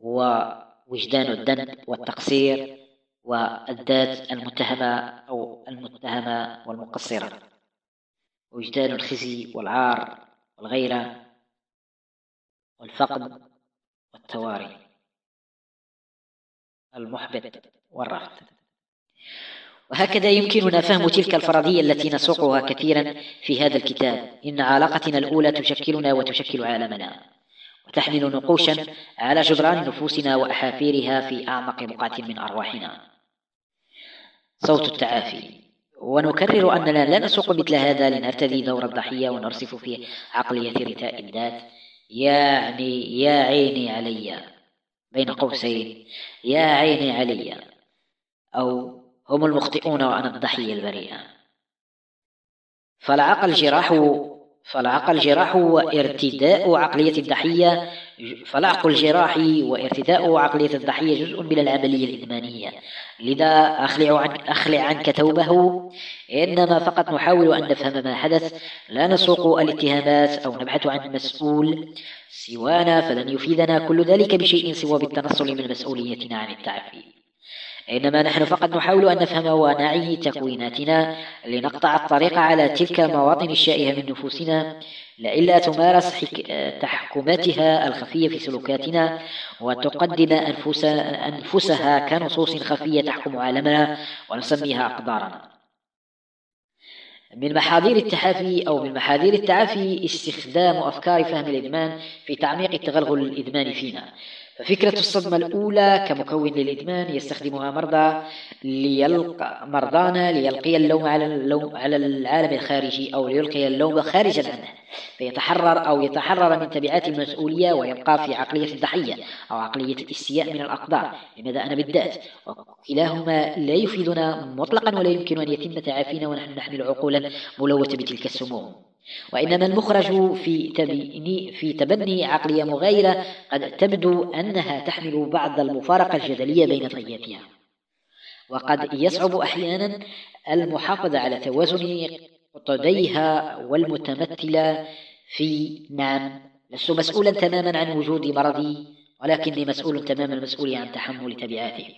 [SPEAKER 1] ووجدان الدن والتقصير والذات المتهمة أو المتهمة والمقصرة. وجدان الخزي والعار والغيرة والفقد والتواري. المحبط والرفض. وهكذا يمكننا فهم تلك الفرضية التي نسوقها كثيرا في هذا الكتاب. إن علاقتنا الأولى تشكلنا وتشكل عالمنا. وتحمل نقوشا على جدران نفوسنا وأحافيرها في أعمق بقعة من أرواحنا. صوت التعافي. ونكرر أننا لا نسوق مثل هذا لنرتدي دور الضحية ونرصف في عقلية رثاء الذات. يعني يا عيني عليّ. بين قوسين يا عيني علي أو هم المخطئون وأنا الضحية البريئة. فالعقل جراح فالعقل جراح وارتداء عقلية الضحية فلاحق الجراح وارتداء عقلية الضحية جزء من العملية الإدمانية. لذا أخلع, عن أخلع عنك توبة. إنما فقط نحاول أن نفهم ما حدث. لا نسوق الاتهامات أو نبحث عن مسؤول سوانا فلن يفيدنا كل ذلك بشيء سوى بالتنصل من مسؤوليتنا عن التعفير إنما نحن فقط نحاول أن نفهم ونعي تكويناتنا لنقطع الطريق على تلك المواطن الشائهة من نفوسنا لئلا تمارس حك... تحكماتها الخفية في سلوكاتنا وتقدم أنفس... أنفسها كنصوص خفية تحكم عالمنا ونسميها أقدارنا. من محاذير التحافي أو من محاذير التعافي استخدام أفكار فهم الإدمان في تعميق التغلغل الإدماني فينا. ففكرة الصدمة الأولى كمكون للإدمان يستخدمها مرضى ليلقى مرضانا ليلقي اللوم على اللوم على العالم الخارجي أو ليلقي اللوم خارجا عنه فيتحرر أو يتحرر من تبعات المسؤولية ويبقى في عقلية الضحية أو عقلية الاستياء من الأقدار. لماذا أنا بالذات؟ وكلاهما لا يفيدنا مطلقا ولا يمكن أن يتم تعافينا ونحن نحمل عقولا ملوثة بتلك السموم. وإنما المخرج في تبني, في تبني عقلية مغايرة قد تبدو أنها تحمل بعض المفارقة الجدلية بين طياتها وقد يصعب أحيانا المحافظة على توازن قطديها والمتمثلة في نعم. لست مسؤولا تماما عن وجود مرضي ولكني مسؤول تماما المسؤول عن تحمل تبعاته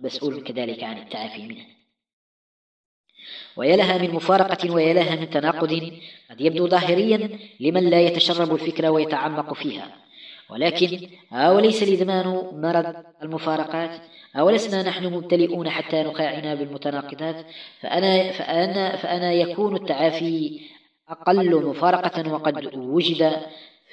[SPEAKER 1] مسؤول كذلك عن التعافي منه. ويا لها من مفارقة ويا لها من تناقض قد يبدو ظاهريا لمن لا يتشرب الفكرة ويتعمق فيها. ولكن أوليس الإدمان مرض المفارقات؟ أولسنا نحن ممتلئون حتى نخاعنا بالمتناقضات؟ فأنا, فأنا, فأنا يكون التعافي أقل مفارقة وقد وجد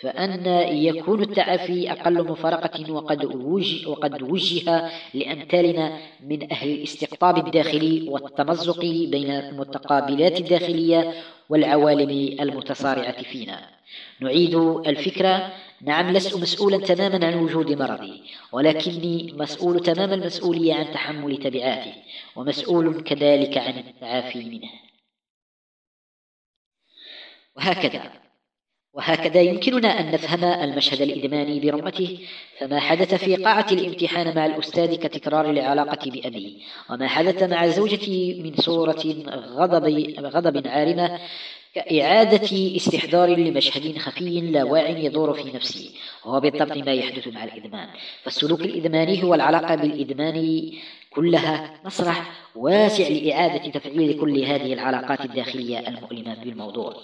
[SPEAKER 1] فأن يكون التعافي أقل مفارقة وقد وجه, وقد وجه لأمثالنا من أهل الاستقطاب الداخلي والتمزق بين المتقابلات الداخلية والعوالم المتصارعة فينا. نعيد الفكرة. نعم لست مسؤولا تماما عن وجود مرضي ولكني مسؤول تمام المسؤولية عن تحمل تبعاته ومسؤول كذلك عن التعافي منه وهكذا. وهكذا يمكننا أن نفهم المشهد الإدماني برمته فما حدث في قاعة الامتحان مع الأستاذ كتكرار العلاقة بأبي وما حدث مع زوجتي من صورة غضب, غضب عارمة كإعادة استحضار لمشهد خفي لا واع يدور في نفسي وهو بالضبط ما يحدث مع الإدمان. فالسلوك الإدماني هو العلاقة بالإدمان كلها مسرح واسع لإعادة تفعيل كل هذه العلاقات الداخلية المؤلمة بالموضوع.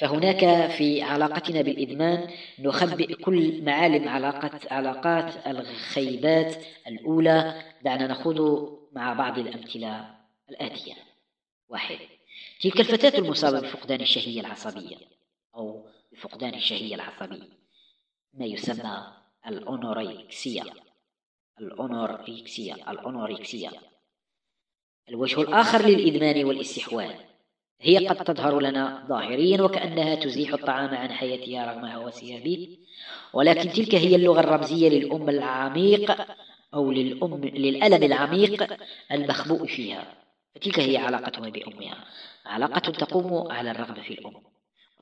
[SPEAKER 1] فهناك في علاقتنا بالإدمان نخبئ كل معالم علاقة علاقات الخيبات الأولى دعنا نخوض مع بعض الأمثلة الآتية. واحد. تلك الفتاة المصابة بفقدان الشهية العصبية أو بفقدان الشهية العصبية. ما يسمى الأونوريكسيا الأونوريكسيا الأونوريكسيا الوجه الآخر للإدمان والإستحواذ. هي قد تظهر لنا ظاهريا وكأنها تزيح الطعام عن حياتها رغم هوسها ولكن تلك هي اللغة الرمزية للأم العميق أو للأم للألم العميق المخبوء فيها. فتلك هي علاقتها بأمها. علاقة تقوم على الرغبة في الأم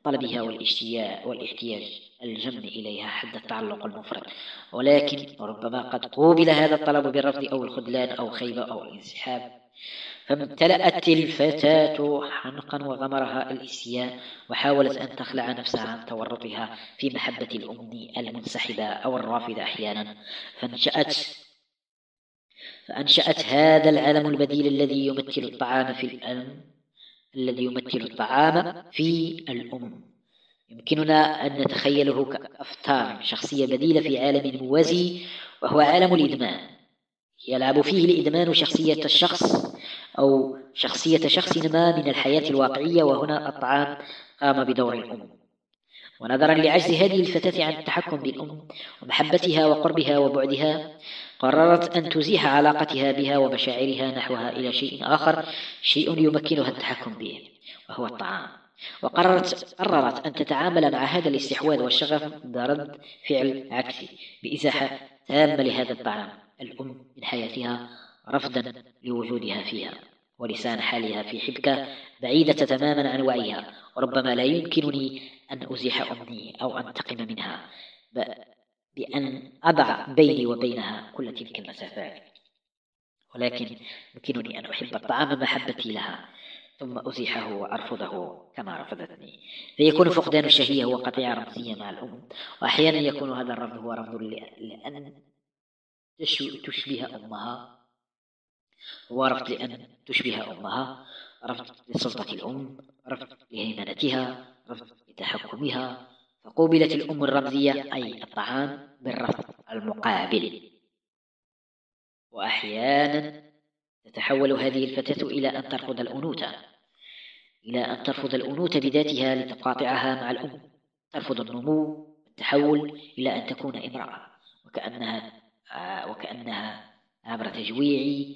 [SPEAKER 1] طلبها والاشتياء والاحتياج الجمع إليها حد التعلق المفرط. ولكن ربما قد قوبل هذا الطلب بالرفض أو الخذلان أو خيبة أو الانسحاب. فامتلأت الفتاة حنقا وغمرها الإسيان وحاولت أن تخلع نفسها عن تورطها في محبة الأم المنسحبة أو الرافضة أحيانا. فانشأت فأنشأت هذا العلم البديل الذي يمثل الطعام في الأم الذي يمثل الطعام في الأم. يمكننا أن نتخيله كأفطار شخصية بديلة في عالم موازي وهو عالم الإدمان. يلعب فيه الإدمان شخصية الشخص أو شخصية شخص ما من الحياة الواقعية وهنا الطعام قام بدور الأم. ونظرا لعجز هذه الفتاة عن التحكم بالأم ومحبتها وقربها وبعدها قررت أن تزيح علاقتها بها ومشاعرها نحوها إلى شيء آخر شيء يمكنها التحكم به وهو الطعام. وقررت قررت أن تتعامل مع هذا الاستحواذ والشغف برد فعل عكسي بإزاحة تامة لهذا الطعام. الأم من حياتها رفضا لوجودها فيها ولسان حالها في حبكة بعيدة تماما عن وعيها. وربما لا يمكنني أن أزيح أمي أو أنتقم منها بأن أضع بيني وبينها كل تلك المسافات. ولكن يمكنني أن أحب الطعام محبتي لها ثم أزيحه وأرفضه كما رفضتني. فيكون فقدان الشهية هو قطيع رمزية مع الأم وأحيانا يكون هذا الرفض هو رفض لأن تشبه أمها ورفض لأن تشبه أمها رفض لسلطة الأم. رفض لهيمنتها. رفض لتحكمها. فقوبلت الأم الرمزية أي الطعام بالرفض المقابل. وأحيانا تتحول هذه الفتاة إلى أن ترفض الأنوثة. إلى أن ترفض الأنوثة بذاتها لتقاطعها مع الأم. ترفض النمو والتحول إلى أن تكون امرأة. وكأنها وكأنها عبر تجويع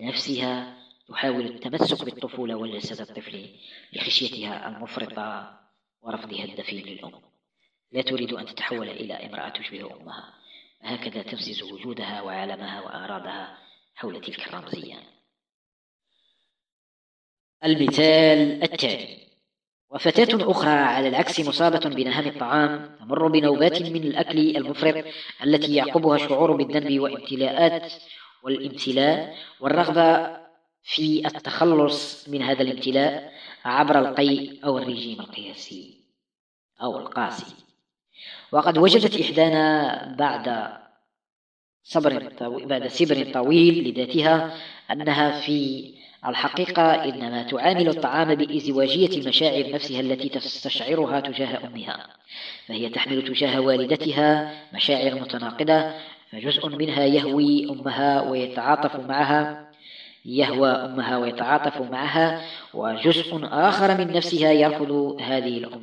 [SPEAKER 1] نفسها تحاول التمسك بالطفولة والجسد الطفلي لخشيتها المفرطة ورفضها الدفين للأم. لا تريد أن تتحول إلى امرأة تشبه أمها. هكذا تبزز وجودها وعالمها وأغراضها حول تلك الرمزية. المثال التالي. وفتاة أخرى على العكس مصابة بنهم الطعام تمر بنوبات من الأكل المفرط التي يعقبها الشعور بالذنب وامتلاءات والامتلاء والرغبة في التخلص من هذا الامتلاء عبر القيء أو الرجيم القياسي أو القاسي. وقد وجدت إحدانا بعد صبر بعد سبر طويل لذاتها أنها في الحقيقة إنما تعامل الطعام بإزواجية المشاعر نفسها التي تستشعرها تجاه أمها فهي تحمل تجاه والدتها مشاعر متناقضة فجزء منها يهوي أمها ويتعاطف معها يهوى أمها ويتعاطف معها وجزء آخر من نفسها يرفض هذه الأم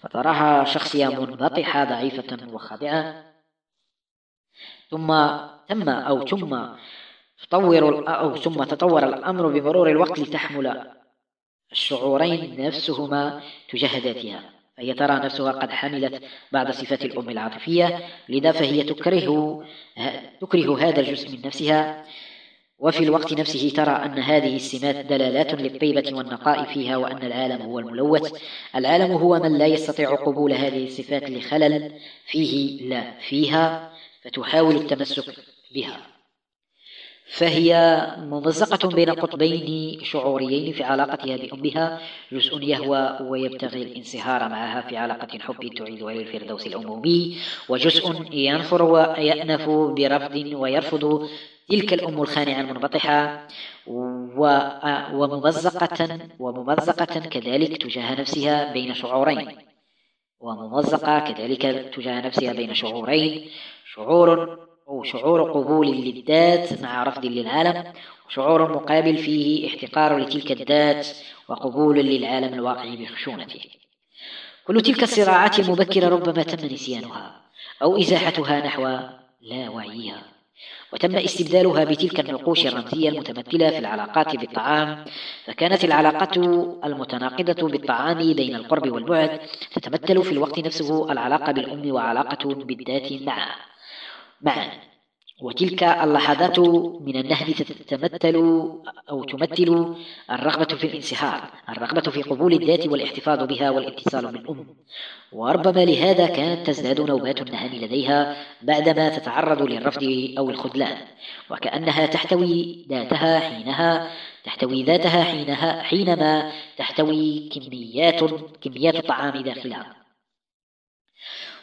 [SPEAKER 1] فتراها شخصية منبطحة ضعيفة وخاضعة. ثم تم أو ثم تطور أو ثم تطور الأمر بمرور الوقت لتحمل الشعورين نفسهما تجاه ذاتها فهي ترى نفسها قد حملت بعد صفات الأم العاطفية لذا فهي تكره, تكره هذا الجزء من نفسها. وفي الوقت نفسه ترى أن هذه السمات دلالات للطيبة والنقاء فيها وأن العالم هو الملوث. العالم هو من لا يستطيع قبول هذه الصفات لخلل فيه لا فيها فتحاول التمسك بها. فهي ممزقة بين قطبين شعوريين في علاقتها بأمها جزء يهوى ويبتغي الانصهار معها في علاقة حب تعيد للفردوس الفردوس الأمومي. وجزء ينفر ويأنف برفض ويرفض تلك الأم الخانعة المنبطحة. وممزقة وممزقة كذلك تجاه نفسها بين شعورين. وممزقة كذلك تجاه نفسها بين شعورين. شعور أو شعور قبول للذات مع رفض للعالم وشعور مقابل فيه احتقار لتلك الذات وقبول للعالم الواقعي بخشونته. كل تلك الصراعات المبكرة ربما تم نسيانها أو إزاحتها نحو لا وعيها. وتم استبدالها بتلك النقوش الرمزية المتمثلة في العلاقات بالطعام فكانت العلاقة المتناقضة بالطعام بين القرب والبعد تتمثل في الوقت نفسه العلاقة بالأم وعلاقة بالذات معها معا وتلك اللحظات من النهل تتمثل أو تمثل الرغبة في الانسهار الرغبة في قبول الذات والاحتفاظ بها والاتصال بالأم وربما لهذا كانت تزداد نوبات النهل لديها بعدما تتعرض للرفض أو الخذلان. وكأنها تحتوي ذاتها حينها تحتوي ذاتها حينها حينما تحتوي كميات كميات الطعام داخلها.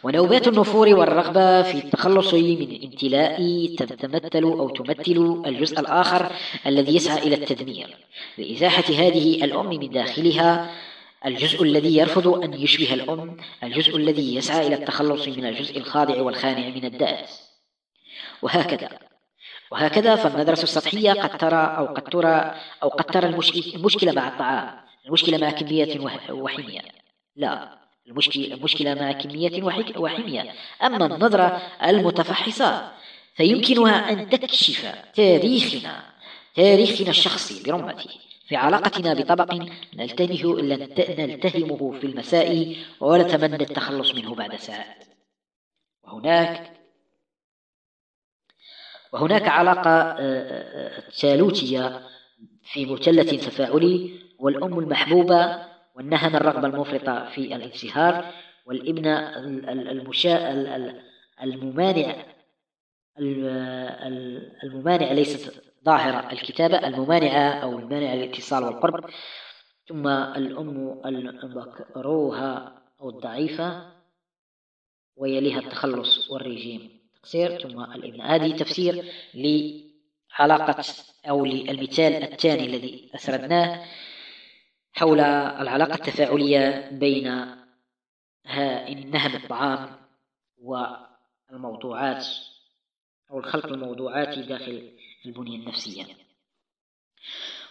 [SPEAKER 1] ونوبات النفور والرغبة في التخلص من الامتلاء تتمثل أو تمثل الجزء الآخر الذي يسعى إلى التدمير. لإزاحة هذه الأم من داخلها الجزء الذي يرفض أن يشبه الأم الجزء الذي يسعى إلى التخلص من الجزء الخاضع والخانع من الداس. وهكذا. وهكذا فالمدرسة السطحية قد ترى أو قد ترى أو قد ترى المشكلة مع الطعام المشكلة مع كمية وحمية. لا. المشكلة مع كمية وحمية. أما النظرة المتفحصة فيمكنها أن تكشف تاريخنا تاريخنا الشخصي برمته. في علاقتنا بطبق نلتهمه نلتهمه في المساء ونتمنى التخلص منه بعد ساعات وهناك وهناك علاقة آه، آه، آه، تالوتية في مرتلة تفاعلي والأم المحبوبة والنهن الرغبة المفرطة في الانشهار والإبن المشاء الممانع الممانع ليست ظاهرة. الكتابة الممانعة أو الممانعة للاتصال والقرب. ثم الأم المكروهة أو الضعيفة ويليها التخلص والرجيم. تقصير. ثم الإبن. هذه تفسير لعلاقة أو للمثال الثاني الذي أسردناه حول العلاقة التفاعلية بين نهب الطعام والموضوعات أو الخلق الموضوعاتي داخل البنية النفسية.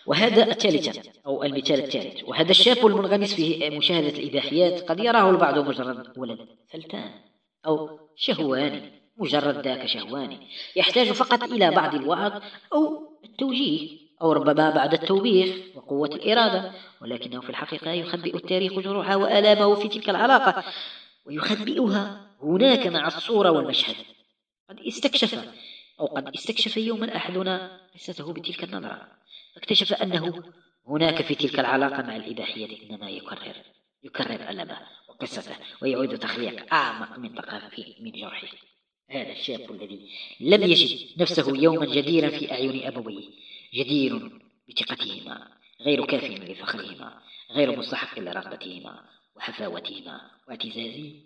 [SPEAKER 1] وهذا الثالثة أو المثال الثالث وهذا الشاب المنغمس في مشاهدة الإباحيات قد يراه البعض مجرد ولد فلتان أو شهواني مجرد ذاك شهواني يحتاج فقط إلى بعض الوعظ أو التوجيه. أو ربما بعد التوبيخ وقوة الإرادة ولكنه في الحقيقة يخبئ التاريخ جروحه وآلامه في تلك العلاقة ويخبئها هناك مع الصورة والمشهد. قد استكشف أو قد استكشف يوما أحدنا قصته بتلك النظرة فاكتشف أنه هناك في تلك العلاقة مع الإباحية إنما يكرر يكرر ألمه وقصته ويعود تخليق أعمق من في من جرحه هذا الشاب الذي لم يجد نفسه يوما جديرا في أعين أبويه. جدير بثقتهما غير كاف لفخرهما غير مستحق لرغبتهما وحفاوتهما واعتزازي.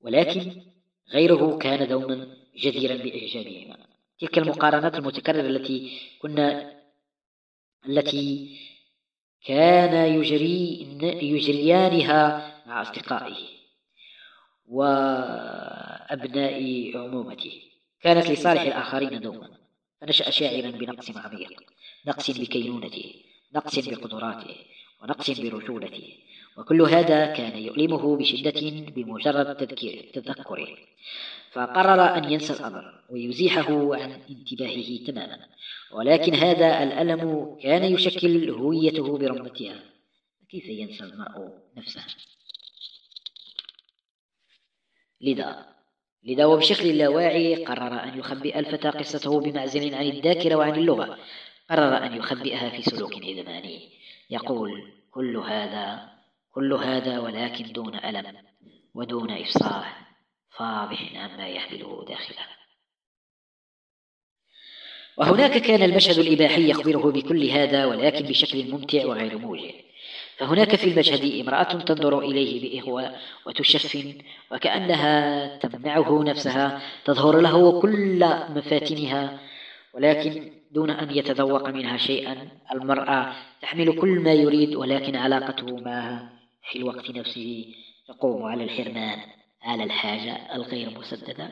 [SPEAKER 1] ولكن غيره كان دوما جديرا بإعجابهما. تلك المقارنات المتكررة التي كنا التي كان يجري يجريانها مع أصدقائه وأبناء عمومته. كانت لصالح الآخرين دوما. فنشأ شاعرا بنقص عميق نقص بكينونته نقص بقدراته ونقص برجولته وكل هذا كان يؤلمه بشدة بمجرد تذكره. فقرر أن ينسى الأمر ويزيحه عن انتباهه تماما. ولكن هذا الألم كان يشكل هويته برمتها كيف ينسى المرء نفسه؟ لذا لذا وبشكل لاواعي قرر أن يخبئ الفتى قصته بمعزل عن الذاكرة وعن اللغة. قرر أن يخبئها في سلوك إدماني. يقول كل هذا كل هذا ولكن دون ألم ودون إفصاح فاضح عما يحمله داخله. وهناك كان المشهد الإباحي يخبره بكل هذا ولكن بشكل ممتع وغير موجه. فهناك في المشهد امرأة تنظر إليه بإهواء وتشفن وكأنها تمنعه نفسها تظهر له كل مفاتنها ولكن دون أن يتذوق منها شيئا المرأة تحمل كل ما يريد ولكن علاقته معها في الوقت نفسه تقوم على الحرمان على الحاجة الغير مسددة.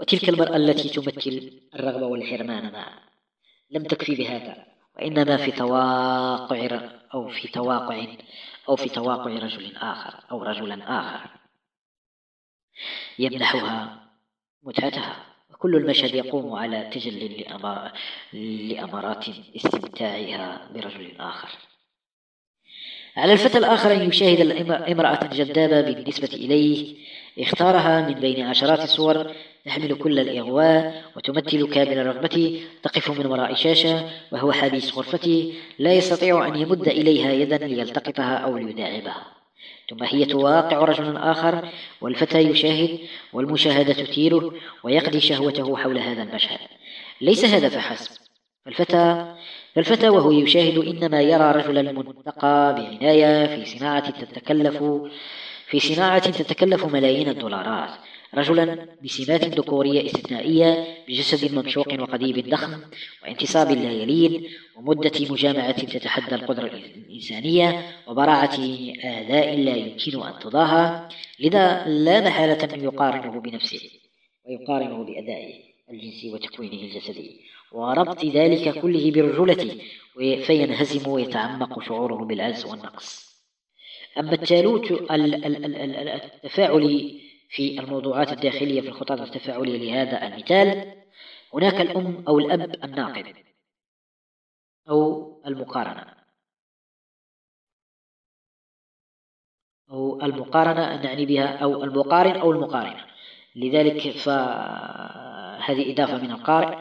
[SPEAKER 1] وتلك المرأة التي تمثل الرغبة والحرمان معها لم تكفي بهذا وإنما في تواقع أو في تواقع أو في تواقع رجل آخر أو رجلا آخر. يمنحها متعتها. وكل المشهد يقوم على تجل لأمارات استمتاعها برجل آخر. على الفتى الآخر أن يشاهد امرأة جذابة بالنسبة إليه اختارها من بين عشرات الصور تحمل كل الإغواء وتمثل كامل الرغبة تقف من وراء شاشة وهو حبيس غرفتي لا يستطيع أن يمد إليها يدا ليلتقطها أو ليداعبها. ثم هي تواقع رجل آخر والفتى يشاهد والمشاهدة تثيره ويقضي شهوته حول هذا المشهد. ليس هذا فحسب. فالفتى فالفتى وهو يشاهد إنما يرى رجلا منتقى بعناية في صناعة تتكلف في صناعة تتكلف ملايين الدولارات. رجلا بسمات ذكورية استثنائية بجسد ممشوق وقديم ضخم وانتصاب لا يليد ومدة مجامعة تتحدى القدرة الإنسانية وبراعة آداء لا يمكن أن تضاهى لذا لا محالة من يقارنه بنفسه ويقارنه بأدائه الجنسي وتكوينه الجسدي. وربط ذلك كله برجولته فينهزم ويتعمق شعوره بالعجز والنقص. أما التالوت التفاعلي في الموضوعات الداخلية في الخطاط التفاعلي لهذا المثال هناك الأم أو الأب الناقد أو المقارنة. أو المقارنة نعني بها أو المقارن أو المقارنة. لذلك فهذه إضافة من القارئ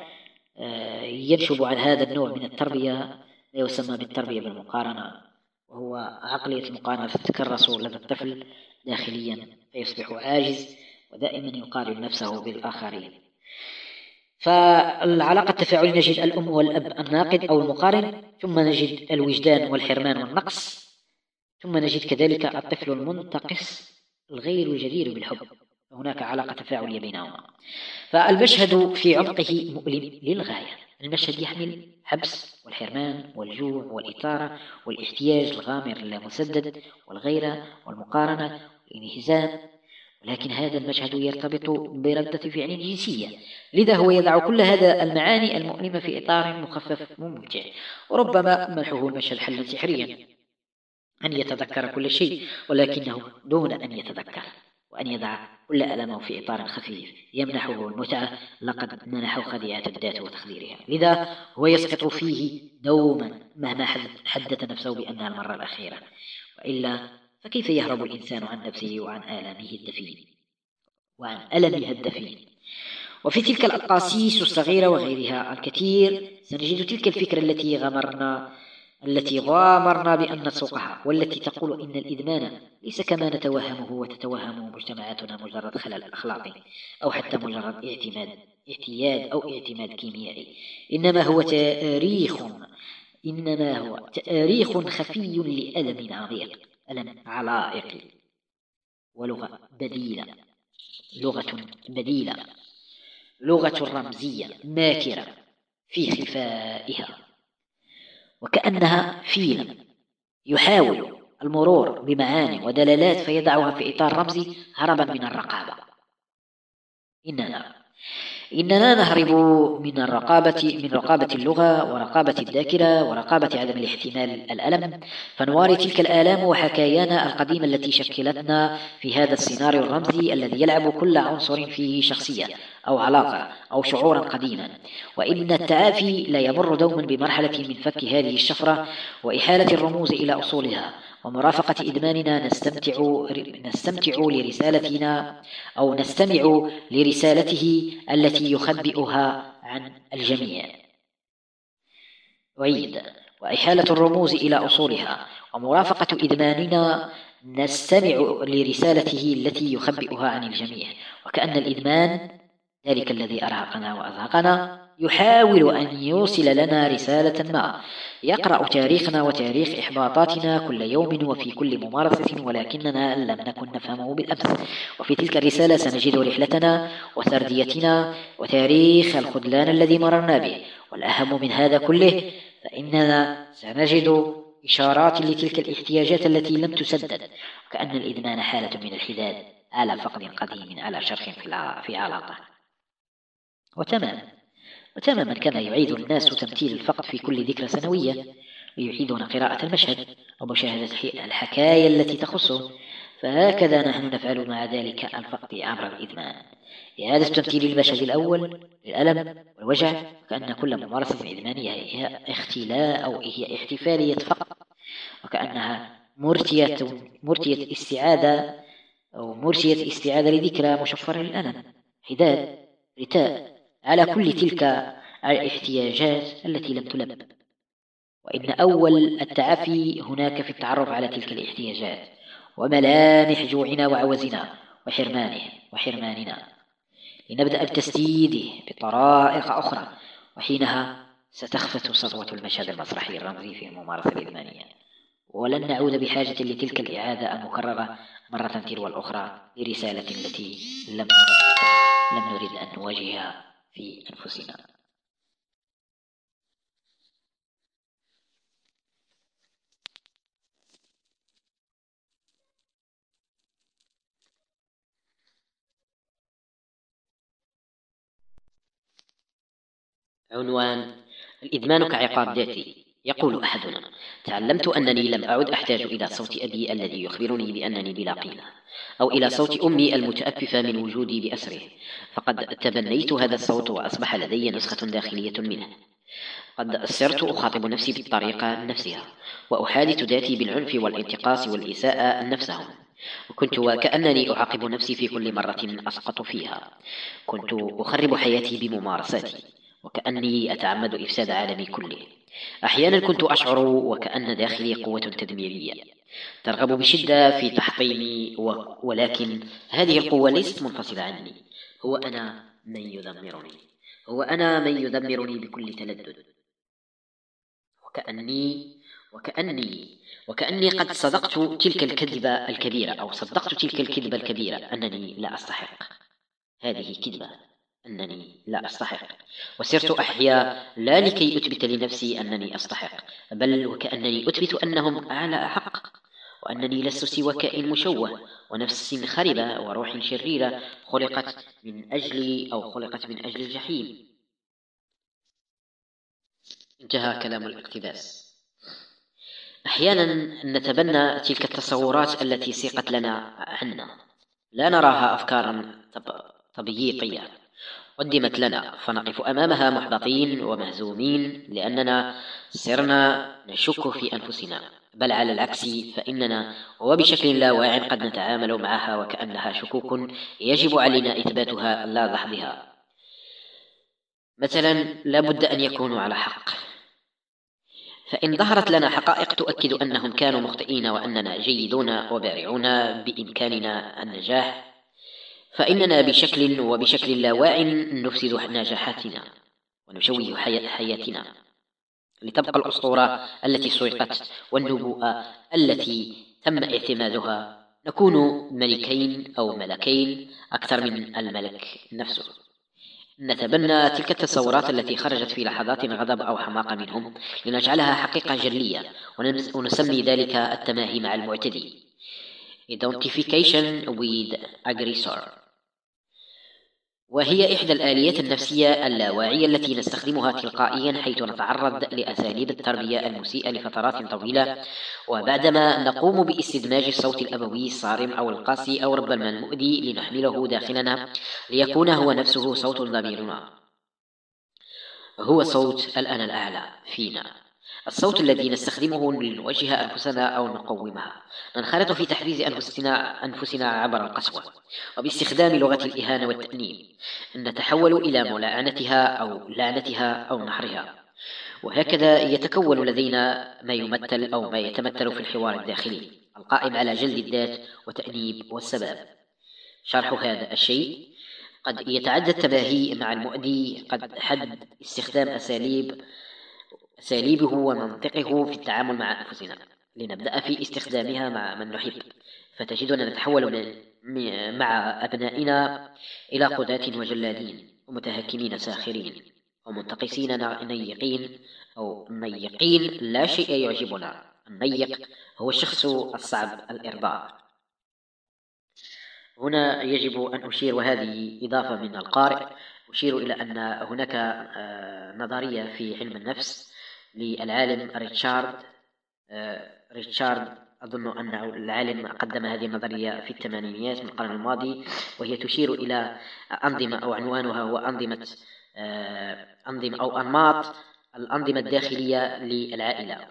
[SPEAKER 1] آه، ينشب عن هذا النوع من التربية يسمى بالتربية بالمقارنة. وهو عقلية مقارنة تتكرس لدى الطفل داخليا فيصبح عاجز ودائما يقارن نفسه بالآخرين. فالعلاقة التفاعلية نجد الأم والأب الناقد أو المقارن ثم نجد الوجدان والحرمان والنقص ثم نجد كذلك الطفل المنتقص الغير جدير بالحب. هناك علاقة تفاعلية بينهما. فالمشهد في عمقه مؤلم للغاية. المشهد يحمل حبس والحرمان والجوع والإثارة والاحتياج الغامر للمسدد والغيرة والمقارنة والانهزام. لكن هذا المشهد يرتبط بردة فعل جنسية لذا هو يضع كل هذا المعاني المؤلمة في إطار مخفف ممتع. وربما منحه المشهد حلا سحريا أن يتذكر كل شيء ولكنه دون أن يتذكر. وأن يضع كل ألمه في إطار خفيف يمنحه المتعة لقد منحه خديعة الذات وتخديرها لذا هو يسقط فيه دوما مهما حدث نفسه بأنها المرة الأخيرة. وإلا فكيف يهرب الإنسان عن نفسه وعن آلامه الدفين؟ وعن ألمها الدفين. وفي تلك الأقاصيص الصغيرة وغيرها الكثير سنجد تلك الفكرة التي غمرنا التي غامرنا بأن نسوقها والتي تقول إن الإدمان ليس كما نتوهمه وتتوهمه مجتمعاتنا مجرد خلل أخلاقي أو حتى مجرد اعتماد اعتياد أو اعتماد كيميائي. إنما هو تاريخ إنما هو تاريخ خفي لألم عظيم ألم علائق. ولغة بديلة لغة بديلة لغة رمزية ماكرة في خفائها. وكأنها فيلم يحاول المرور بمعاني ودلالات فيضعها في إطار رمزي هربا من الرقابة. إننا إننا نهرب من الرقابة من رقابة اللغة ورقابة الذاكرة ورقابة عدم الاحتمال الألم. فنواري تلك الآلام وحكايانا القديمة التي شكلتنا في هذا السيناريو الرمزي الذي يلعب كل عنصر فيه شخصية أو علاقة أو شعورا قديما. وإن التعافي لا يمر دوما بمرحلة من فك هذه الشفرة وإحالة الرموز إلى أصولها. ومرافقة إدماننا نستمتع نستمتع لرسالتنا أو نستمع لرسالته التي يخبئها عن الجميع. أعيد وإحالة الرموز إلى أصولها. ومرافقة إدماننا نستمع لرسالته التي يخبئها عن الجميع. وكأن الإدمان ذلك الذي أرهقنا وأرهقنا يحاول أن يوصل لنا رسالة ما يقرأ تاريخنا وتاريخ إحباطاتنا كل يوم وفي كل ممارسة ولكننا لم نكن نفهمه بالأمس. وفي تلك الرسالة سنجد رحلتنا وسرديتنا وتاريخ الخذلان الذي مررنا به. والأهم من هذا كله فإننا سنجد إشارات لتلك الاحتياجات التي لم تسدد. كأن الإدمان حالة من الحداد على فقد قديم على شرخ في علاقة وتماما. وتماما كما يعيد الناس تمثيل الفقد في كل ذكرى سنوية ويعيدون قراءة المشهد ومشاهدة الحكاية التي تخصه. فهكذا نحن نفعل مع ذلك الفقد عبر الإدمان. إعادة تمثيل المشهد الأول للألم والوجع وكأن كل ممارسة إدمانية هي اختلاء أو هي احتفالية فقط وكأنها مرتية مرتية استعادة أو مرتية استعادة لذكرى مشفرة للألم. حداد رتاء على كل تلك الاحتياجات التي لم تلب. وإن أول التعافي هناك في التعرف على تلك الاحتياجات وملامح جوعنا وعوزنا وحرمانه وحرماننا. لنبدأ بتسديده بطرائق أخرى وحينها ستخفت صدوة المشهد المسرحي الرمزي في الممارسة الإدمانية. ولن نعود بحاجة لتلك الإعادة المكررة مرة تلو الأخرى لرسالة التي لم نرد, لم نرد أن نواجهها. في أنفسنا.
[SPEAKER 2] عنوان الإدمان كعقاب ذاتي. يقول أحدنا تعلمت أنني لم أعد أحتاج إلى صوت أبي الذي يخبرني بأنني بلا قيمة أو إلى صوت أمي المتأففة من وجودي بأسره فقد تبنيت هذا الصوت وأصبح لدي نسخة داخلية منه. قد صرت أخاطب نفسي بالطريقة نفسها وأحادث ذاتي بالعنف والانتقاص والإساءة نفسهم. وكنت وكأنني أعاقب نفسي في كل مرة أسقط فيها. كنت أخرب حياتي بممارساتي وكأني أتعمد إفساد عالمي كله أحيانا كنت أشعر وكأن داخلي قوة تدميرية ترغب بشدة في تحطيمي و... ولكن هذه القوة ليست منفصلة عني. هو أنا من يدمرني. هو أنا من يدمرني بكل تلدد. وكأني وكأني وكأني قد صدقت تلك الكذبة الكبيرة أو صدقت تلك الكذبة الكبيرة أنني لا أستحق. هذه كذبة. أنني لا أستحق. وسرت أحيا لا لكي أثبت لنفسي أنني أستحق. بل وكأنني أثبت أنهم على حق وأنني لست سوى كائن مشوه. ونفس خربة وروح شريرة خلقت من أجلي أو خلقت من أجل الجحيم. انتهى كلام الاقتباس. أحيانا نتبنى تلك التصورات التي سيقت لنا عنا لا نراها أفكارا طب... قدمت لنا. فنقف أمامها محبطين ومهزومين لأننا صرنا نشك في أنفسنا. بل على العكس فإننا وبشكل لا واع قد نتعامل معها وكأنها شكوك يجب علينا إثباتها لا دحضها مثلا لابد أن يكونوا على حق. فإن ظهرت لنا حقائق تؤكد أنهم كانوا مخطئين وأننا جيدون وبارعون بإمكاننا النجاح. فإننا بشكل وبشكل لا واع نفسد نجاحاتنا ونشوه حياتنا. لتبقى الأسطورة التي سرقت والنبوءة التي تم اعتمادها. نكون ملكين أو ملكين أكثر من الملك نفسه. نتبنى تلك التصورات التي خرجت في لحظات غضب أو حماقة منهم. لنجعلها حقيقة جلية ونسمي ذلك التماهي مع المعتدي. Identification with aggressor. وهي إحدى الآليات النفسية اللاواعية التي نستخدمها تلقائيا حيث نتعرض لأساليب التربية المسيئة لفترات طويلة. وبعدما نقوم باستدماج الصوت الأبوي الصارم أو القاسي أو ربما المؤذي لنحمله داخلنا ليكون هو نفسه صوت ضميرنا. هو صوت الأنا الأعلى فينا. الصوت الذي نستخدمه لنوجه أنفسنا أو نقومها. ننخرط في تحريز أنفسنا, أنفسنا عبر القسوة. وباستخدام لغة الإهانة والتأنيب. نتحول إلى ملاعنتها أو لعنتها أو نحرها. وهكذا يتكون لدينا ما يمثل أو ما يتمثل في الحوار الداخلي. القائم على جلد الذات وتأنيب والسباب شرح هذا الشيء. قد يتعدى التباهي مع المؤدي قد حد استخدام أساليب أساليبه ومنطقه في التعامل مع أنفسنا. لنبدأ في استخدامها مع من نحب. فتجدنا نتحول مع أبنائنا إلى قضاة وجلادين ومتهكمين ساخرين ومنتقصين نيقين أو نيقين لا شيء يعجبنا. النيق هو الشخص الصعب الإرضاء. هنا يجب أن أشير وهذه إضافة من القارئ. أشير إلى أن هناك آه، نظرية في علم النفس للعالم ريتشارد آه، ريتشارد أظن أنه العالم قدم هذه النظرية في الثمانينيات من القرن الماضي وهي تشير إلى أنظمة أو عنوانها هو أنظمة آه، أنظمة أو أنماط الأنظمة الداخلية للعائلة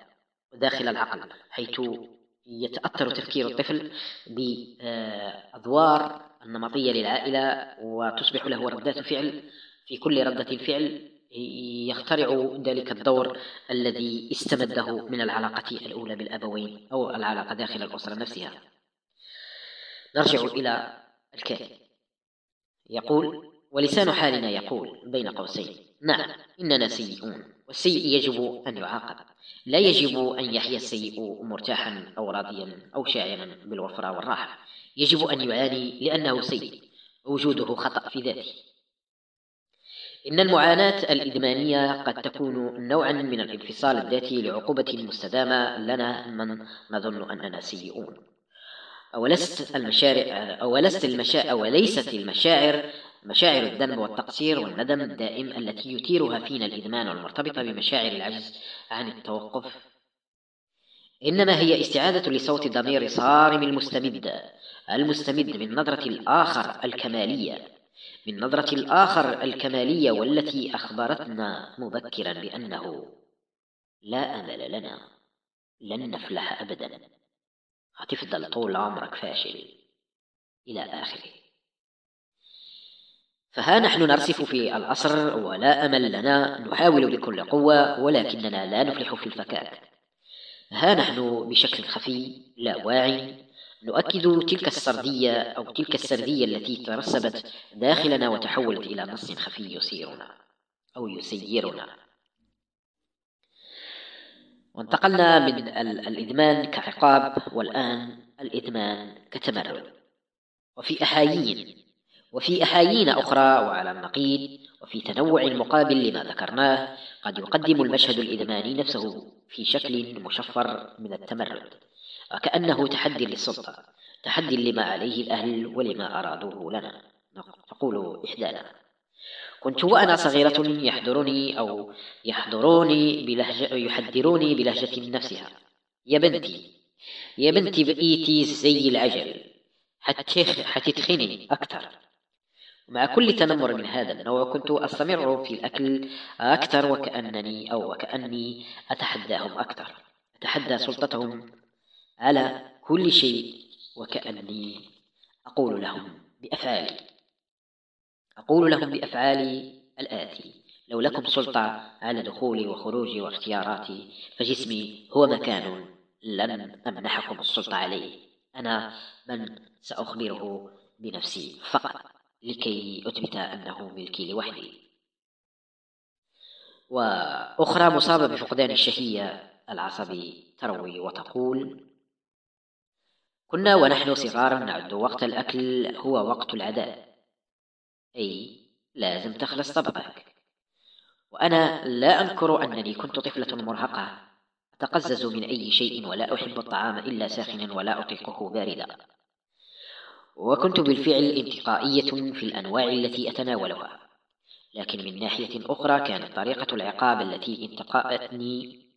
[SPEAKER 2] داخل العقل حيث يتأثر تفكير الطفل بأدوار النمطية للعائلة وتصبح له ردات فعل في كل ردة فعل يخترع ذلك الدور الذي استمده من العلاقة الأولى بالأبوين أو العلاقة داخل الأسرة نفسها. نرجع إلى الكاتب يقول ولسان حالنا يقول بين قوسين. نعم إننا سيئون والسيء يجب أن يعاقب. لا يجب أن يحيا السيء مرتاحا أو راضيا أو شاعرا بالوفرة والراحة. يجب أن يعاني لأنه سيء. وجوده خطأ في ذاته. إن المعاناة الإدمانية قد تكون نوعا من الانفصال الذاتي لعقوبة مستدامة لنا من نظن أننا سيئون. أولست المشاعر أولست المشا أوليست المشاعر مشاعر الذنب والتقصير والندم الدائم التي يثيرها فينا الإدمان والمرتبطة بمشاعر العجز عن التوقف. إنما هي استعادة لصوت الضمير صارم المستمد المستمد من نظرة الآخر الكمالية. من نظرة الآخر الكمالية والتي أخبرتنا مبكرا بأنه لا أمل لنا لن نفلح أبدا. هتفضل طول عمرك فاشل إلى آخره. فها نحن نرسف في العصر ولا أمل لنا نحاول بكل قوة ولكننا لا نفلح في الفكاك. ها نحن بشكل خفي لا واعي نؤكد تلك السردية أو تلك السردية التي ترسبت داخلنا وتحولت إلى نص خفي يسيرنا أو يسيرنا. وانتقلنا من الإدمان كعقاب والآن الإدمان كتمرد. وفي أحايين. وفي أحايين أخرى وعلى النقيض. وفي تنوع مقابل لما ذكرناه قد يقدم المشهد الإدماني نفسه في شكل مشفر من التمرد. وكأنه تحدي للسلطة تحدي لما عليه الأهل ولما أرادوه لنا. تقول إحدانا كنت وأنا صغيرة يحضرني أو يحضروني بلهجة يحذروني بلهجة نفسها. يا بنتي يا بنتي بقيتي زي العجل حتتخني أكثر مع كل تنمر من هذا النوع كنت أستمر في الأكل أكثر وكأنني أو وكأني أتحداهم أكثر أتحدى سلطتهم على كل شيء وكأني أقول لهم بأفعالي. أقول لهم بأفعالي الآتي. لو لكم سلطة على دخولي وخروجي واختياراتي فجسمي هو مكان لن أمنحكم السلطة عليه. أنا من سأخبره بنفسي فقط لكي أثبت أنه ملكي لوحدي. وأخرى مصابة بفقدان الشهية العصبي تروي وتقول كنا ونحن صغارا نعد وقت الأكل هو وقت العداء أي لازم تخلص طبقك. وأنا لا أنكر أنني كنت طفلة مرهقة. أتقزز من أي شيء ولا أحب الطعام إلا ساخنا ولا أطيقه باردا. وكنت بالفعل انتقائية في الأنواع التي أتناولها. لكن من ناحية أخرى كانت طريقة العقاب التي انتقائتني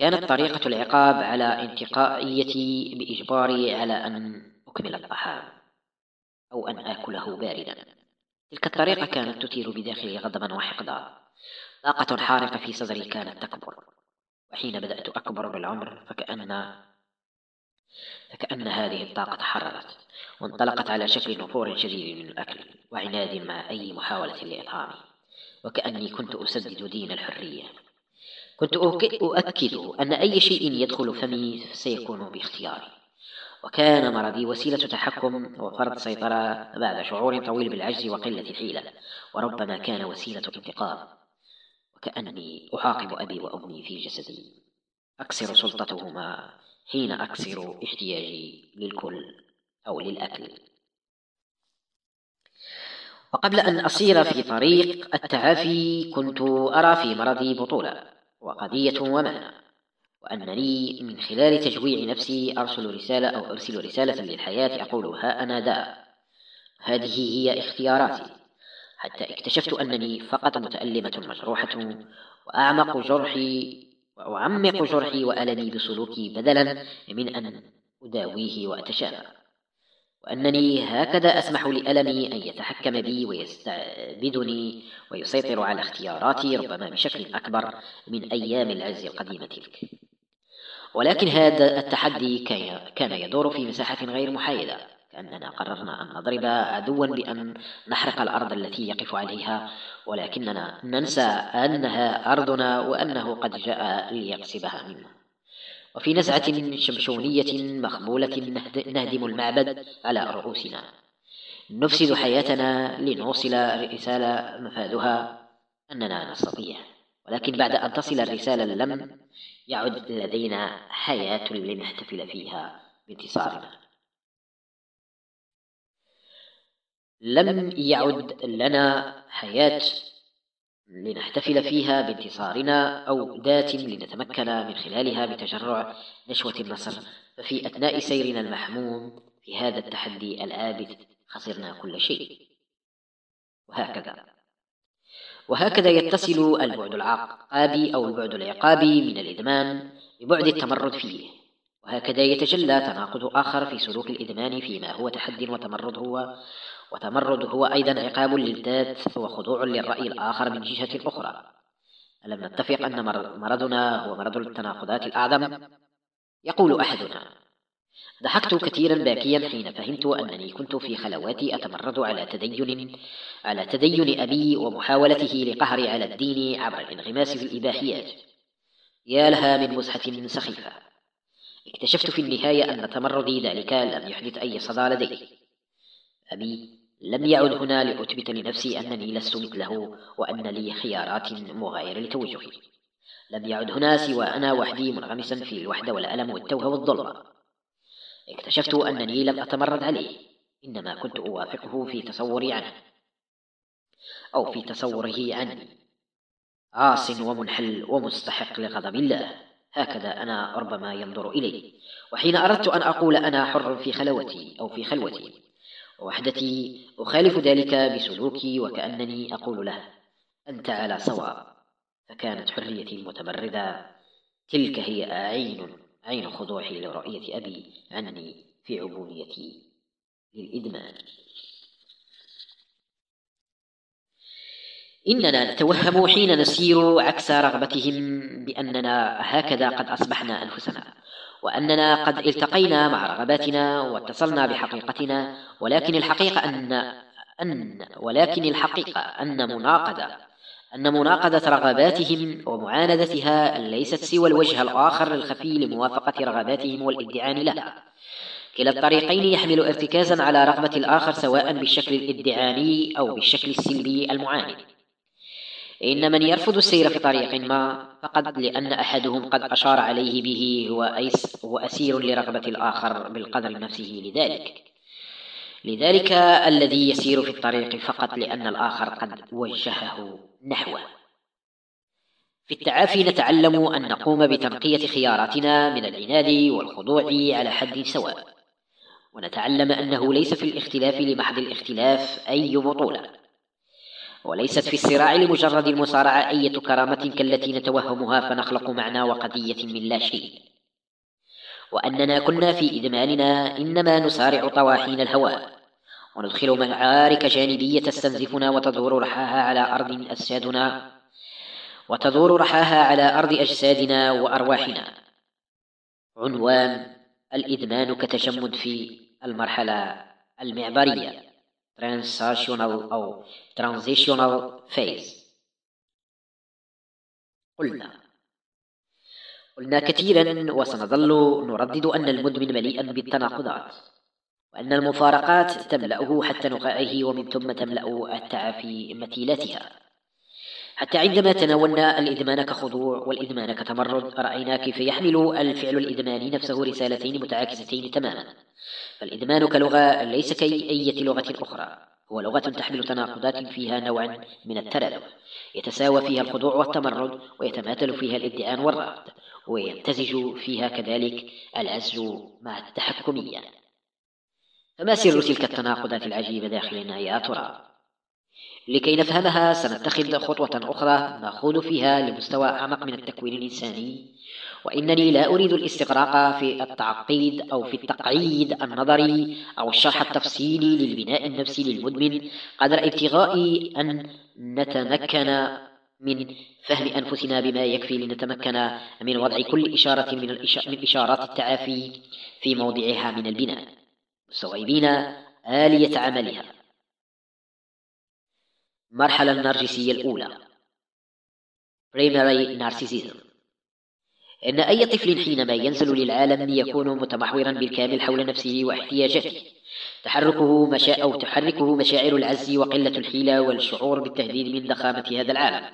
[SPEAKER 2] كانت طريقة العقاب على انتقائيتي بإجباري على أن أكمل الطعام أو أن آكله باردا. تلك الطريقة كانت تثير بداخلي غضبا وحقدا. طاقة حارقة في صدري كانت تكبر. وحين بدأت أكبر بالعمر فكأن فكأن هذه الطاقة تحررت وانطلقت على شكل نفور شديد من الأكل وعناد مع أي محاولة لإطعامي. وكأني كنت أسدد دين الحرية. كنت أؤكد أن أي شيء يدخل فمي سيكون باختياري. وكان مرضي وسيلة تحكم وفرض سيطرة بعد شعور طويل بالعجز وقلة الحيلة وربما كان وسيلة انتقام. وكأني أحاقب أبي وأمي في جسدي. أكسر سلطتهما حين أكسر احتياجي للكل أو للأكل. وقبل أن أصير في طريق التعافي كنت أرى في مرضي بطولة. وقضية ومعنى وأنني من خلال تجويع نفسي أرسل رسالة أو أرسل رسالة للحياة أقول ها أنا ذا. هذه هي اختياراتي. حتى اكتشفت أنني فقط متألمة مجروحة وأعمق جرحي وأعمق جرحي وألمي بسلوكي بدلا من أن أداويه وأتشافى. وأنني هكذا أسمح لألمي أن يتحكم بي ويستعبدني ويسيطر على اختياراتي ربما بشكل أكبر من أيام العز القديمة تلك. ولكن هذا التحدي كان يدور في مساحة غير محايدة كأننا قررنا أن نضرب عدوا بأن نحرق الأرض التي يقف عليها ولكننا ننسى أنها أرضنا وأنه قد جاء ليقصبها منا وفي نزعة شمشونية مخبولة نهدم المعبد على رؤوسنا. نفسد حياتنا لنوصل رسالة مفادها أننا نستطيع. ولكن بعد أن تصل الرسالة لم يعد لدينا حياة لنحتفل فيها بانتصارنا. لم يعد لنا حياة لنحتفل فيها بانتصارنا أو ذات لنتمكن من خلالها بتجرع نشوة النصر. ففي أثناء سيرنا المحموم في هذا التحدي الآبث خسرنا كل شيء. وهكذا. وهكذا يتصل البعد العقابي أو البعد العقابي من الإدمان ببعد التمرد فيه. وهكذا يتجلى تناقض آخر في سلوك الإدمان فيما هو تحدي وتمرد هو وتمرد هو أيضا عقاب للذات وخضوع للرأي الآخر من جهة أخرى. ألم نتفق أن مرضنا هو مرض التناقضات الأعظم؟ يقول أحدنا ضحكت كثيرا باكيا حين فهمت أنني كنت في خلواتي أتمرد على تدين على تدين أبي ومحاولته لقهري على الدين عبر الانغماس في الإباحيات. يا لها من مزحة سخيفة. اكتشفت في النهاية أن تمردي ذلك لم يحدث أي صدى لدي. أبي لم يعد هنا لأثبت لنفسي أنني لست مثله وأن لي خيارات مغايرة لتوجهي. لم يعد هنا سوى أنا وحدي منغمسا في الوحدة والألم والتوه والظلمة. اكتشفت أنني لم أتمرد عليه. إنما كنت أوافقه في تصوري عنه. أو في تصوره عني. عاص ومنحل ومستحق لغضب الله. هكذا أنا ربما ينظر إلي وحين أردت أن أقول أنا حر في خلوتي أو في خلوتي ووحدتي أخالف ذلك بسلوكي وكأنني أقول له أنت على صواب فكانت حريتي المتمردة. تلك هي عين عين خضوعي لرؤية أبي عني في عبوديتي للإدمان. إننا نتوهم حين نسير عكس رغبتهم بأننا هكذا قد أصبحنا أنفسنا. وأننا قد التقينا مع رغباتنا واتصلنا بحقيقتنا ولكن الحقيقة أن أن ولكن الحقيقة أن مناقضة أن مناقضة رغباتهم ومعاندتها ليست سوى الوجه الآخر الخفي لموافقة رغباتهم والإدعان لها. كلا الطريقين يحمل ارتكازا على رغبة الآخر سواء بالشكل الإدعاني أو بالشكل السلبي المعاند. إن من يرفض السير في طريق ما فقد لأن أحدهم قد أشار عليه به هو, أيس هو أسير لرغبة الآخر بالقدر نفسه لذلك. لذلك الذي يسير في الطريق فقط لأن الآخر قد وجهه نحوه. في التعافي نتعلم أن نقوم بتنقية خياراتنا من العناد والخضوع على حد سواء. ونتعلم أنه ليس في الاختلاف لمحض الاختلاف أي بطولة. وليست في الصراع لمجرد المصارعة أية كرامة كالتي نتوهمها فنخلق معنى وقضية من لا شيء. وأننا كنا في إدماننا إنما نصارع طواحين الهواء وندخل معارك جانبية تستنزفنا وتدور رحاها على أرض أجسادنا وتدور رحاها على أرض أجسادنا وأرواحنا. عنوان الإدمان كتجمد في المرحلة المعبرية. Transactional أو transitional phase. قلنا. قلنا كثيرا وسنظل نردد أن المدمن مليئا بالتناقضات وأن المفارقات تملأه حتى نقاعه ومن ثم تملأ التعافي مثيلتها حتى عندما تناولنا الإدمان كخضوع والإدمان كتمرد رأينا كيف يحمل الفعل الإدماني نفسه رسالتين متعاكستين تماما. فالإدمان كلغة ليس كأية لغة أخرى. هو لغة تحمل تناقضات فيها نوع من التلالو. يتساوى فيها الخضوع والتمرد ويتماثل فيها الادعاء والرغد ويمتزج فيها كذلك العزل مع التحكمية. فما سر تلك التناقضات العجيبة داخلنا يا ترى؟ لكي نفهمها سنتخذ خطوة أخرى نخوض فيها لمستوى أعمق من التكوين الإنساني. وإنني لا أريد الاستغراق في التعقيد أو في التقعيد النظري أو الشرح التفصيلي للبناء النفسي للمدمن قدر ابتغاء أن نتمكن من فهم أنفسنا بما يكفي لنتمكن من وضع كل إشارة من, من إشارات التعافي في موضعها من البناء. مستوعبين آلية عملها. مرحلة النرجسية الأولى. Primary Narcissism. أن أي طفل حينما ينزل للعالم يكون متمحورا بالكامل حول نفسه واحتياجاته. تحركه مشا أو تحركه مشاعر العز وقلة الحيلة والشعور بالتهديد من ضخامة هذا العالم.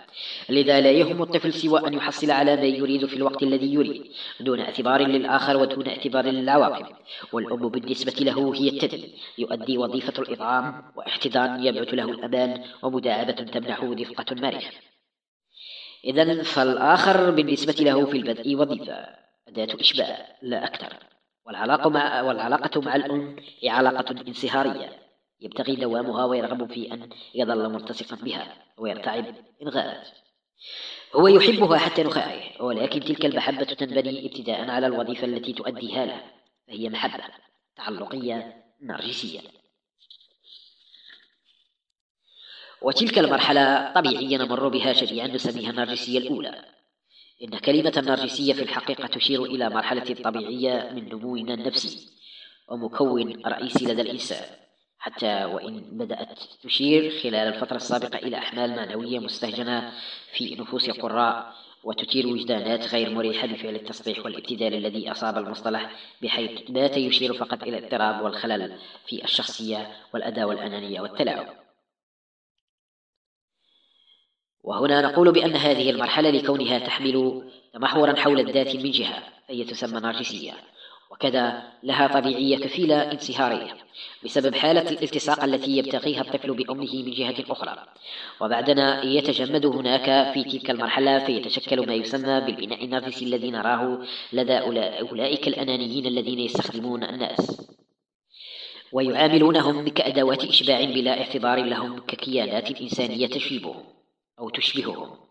[SPEAKER 2] لذا لا يهم الطفل سوى أن يحصل على ما يريد في الوقت الذي يريد دون اعتبار للآخر ودون اعتبار للعواقب. والأم بالنسبة له هي التدل يؤدي وظيفة الإطعام واحتضان يبعث له الأمان ومداعبة تمنحه دفقة مريحة إذن فالآخر بالنسبة له في البدء وظيفة أداة إشباع لا أكثر. والعلاقة مع, والعلاقة مع الأم هي علاقة انصهارية. يبتغي دوامها ويرغب في أن يظل ملتصقا بها ويرتعب إلغاءات هو يحبها حتى نخاعه ولكن تلك المحبة تنبني ابتداء على الوظيفة التي تؤديها له فهي محبة تعلقية نرجسية. وتلك المرحلة طبيعية نمر بها جميعا نسميها النرجسية الأولى. إن كلمة النرجسية في الحقيقة تشير إلى مرحلة طبيعية من نمونا النفسي ومكون رئيسي لدى الإنسان. حتى وإن بدأت تشير خلال الفترة السابقة إلى أحمال معنوية مستهجنة في نفوس القراء وتثير وجدانات غير مريحة بفعل التصحيح والابتذال الذي أصاب المصطلح بحيث بات يشير فقط إلى الاضطراب والخلل في الشخصية والأداء والأنانية والتلاعب. وهنا نقول بأن هذه المرحلة لكونها تحمل تمحورا حول الذات من جهة فهي تسمى نرجسية وكذا لها طبيعية كفيلة انسهارية بسبب حالة الالتصاق التي يبتغيها الطفل بأمه من جهة أخرى. وبعدنا يتجمد هناك في تلك المرحلة فيتشكل ما يسمى بالبناء النرجسي الذي نراه لدى أولئك الأنانيين الذين يستخدمون الناس. ويعاملونهم كأدوات إشباع بلا اعتبار لهم ككيانات إنسانية تشيبهم. أو تشبههم.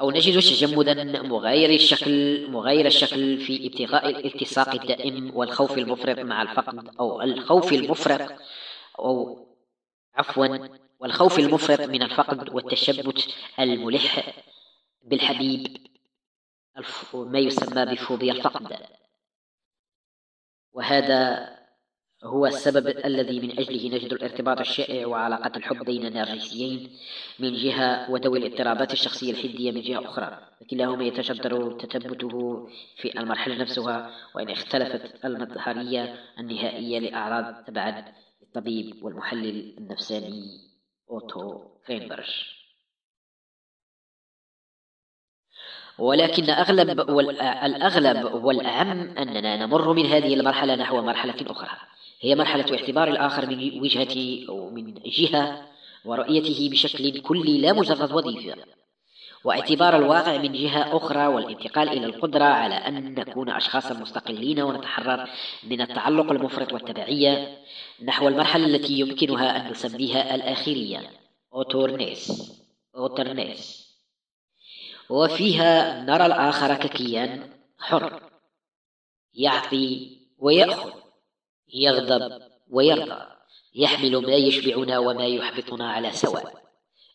[SPEAKER 2] أو نجد تجمدا مغاير الشكل مغير الشكل في ابتغاء الالتصاق الدائم والخوف المفرط مع الفقد أو الخوف المفرط أو عفوا والخوف المفرط من الفقد والتشبت الملح بالحبيب. ما يسمى بفوبيا الفقد. وهذا هو السبب الذي من أجله نجد الارتباط الشائع وعلاقة الحب بين النارسيين من جهة وذوي الاضطرابات الشخصية الحدية من جهة أخرى. كلاهما يتجدر تثبته في المرحلة نفسها وإن اختلفت المظهرية النهائية لأعراض تبعد الطبيب والمحلل النفساني أوتو فينبرج ولكن أغلب والأغلب والأهم أننا نمر من هذه المرحلة نحو مرحلة أخرى. هي مرحلة اعتبار الآخر من وجهة أو من جهة ورؤيته بشكل كلي لا مجرد وظيفة. واعتبار الواقع من جهة أخرى والانتقال إلى القدرة على أن نكون أشخاصا مستقلين ونتحرر من التعلق المفرط والتبعية نحو المرحلة التي يمكنها أن نسميها الأخيرية. أوتورنيس أوترنيس وفيها نرى الآخر ككيان حر. يعطي ويأخذ. يغضب ويرضى يحمل ما يشبعنا وما يحبطنا على سواء.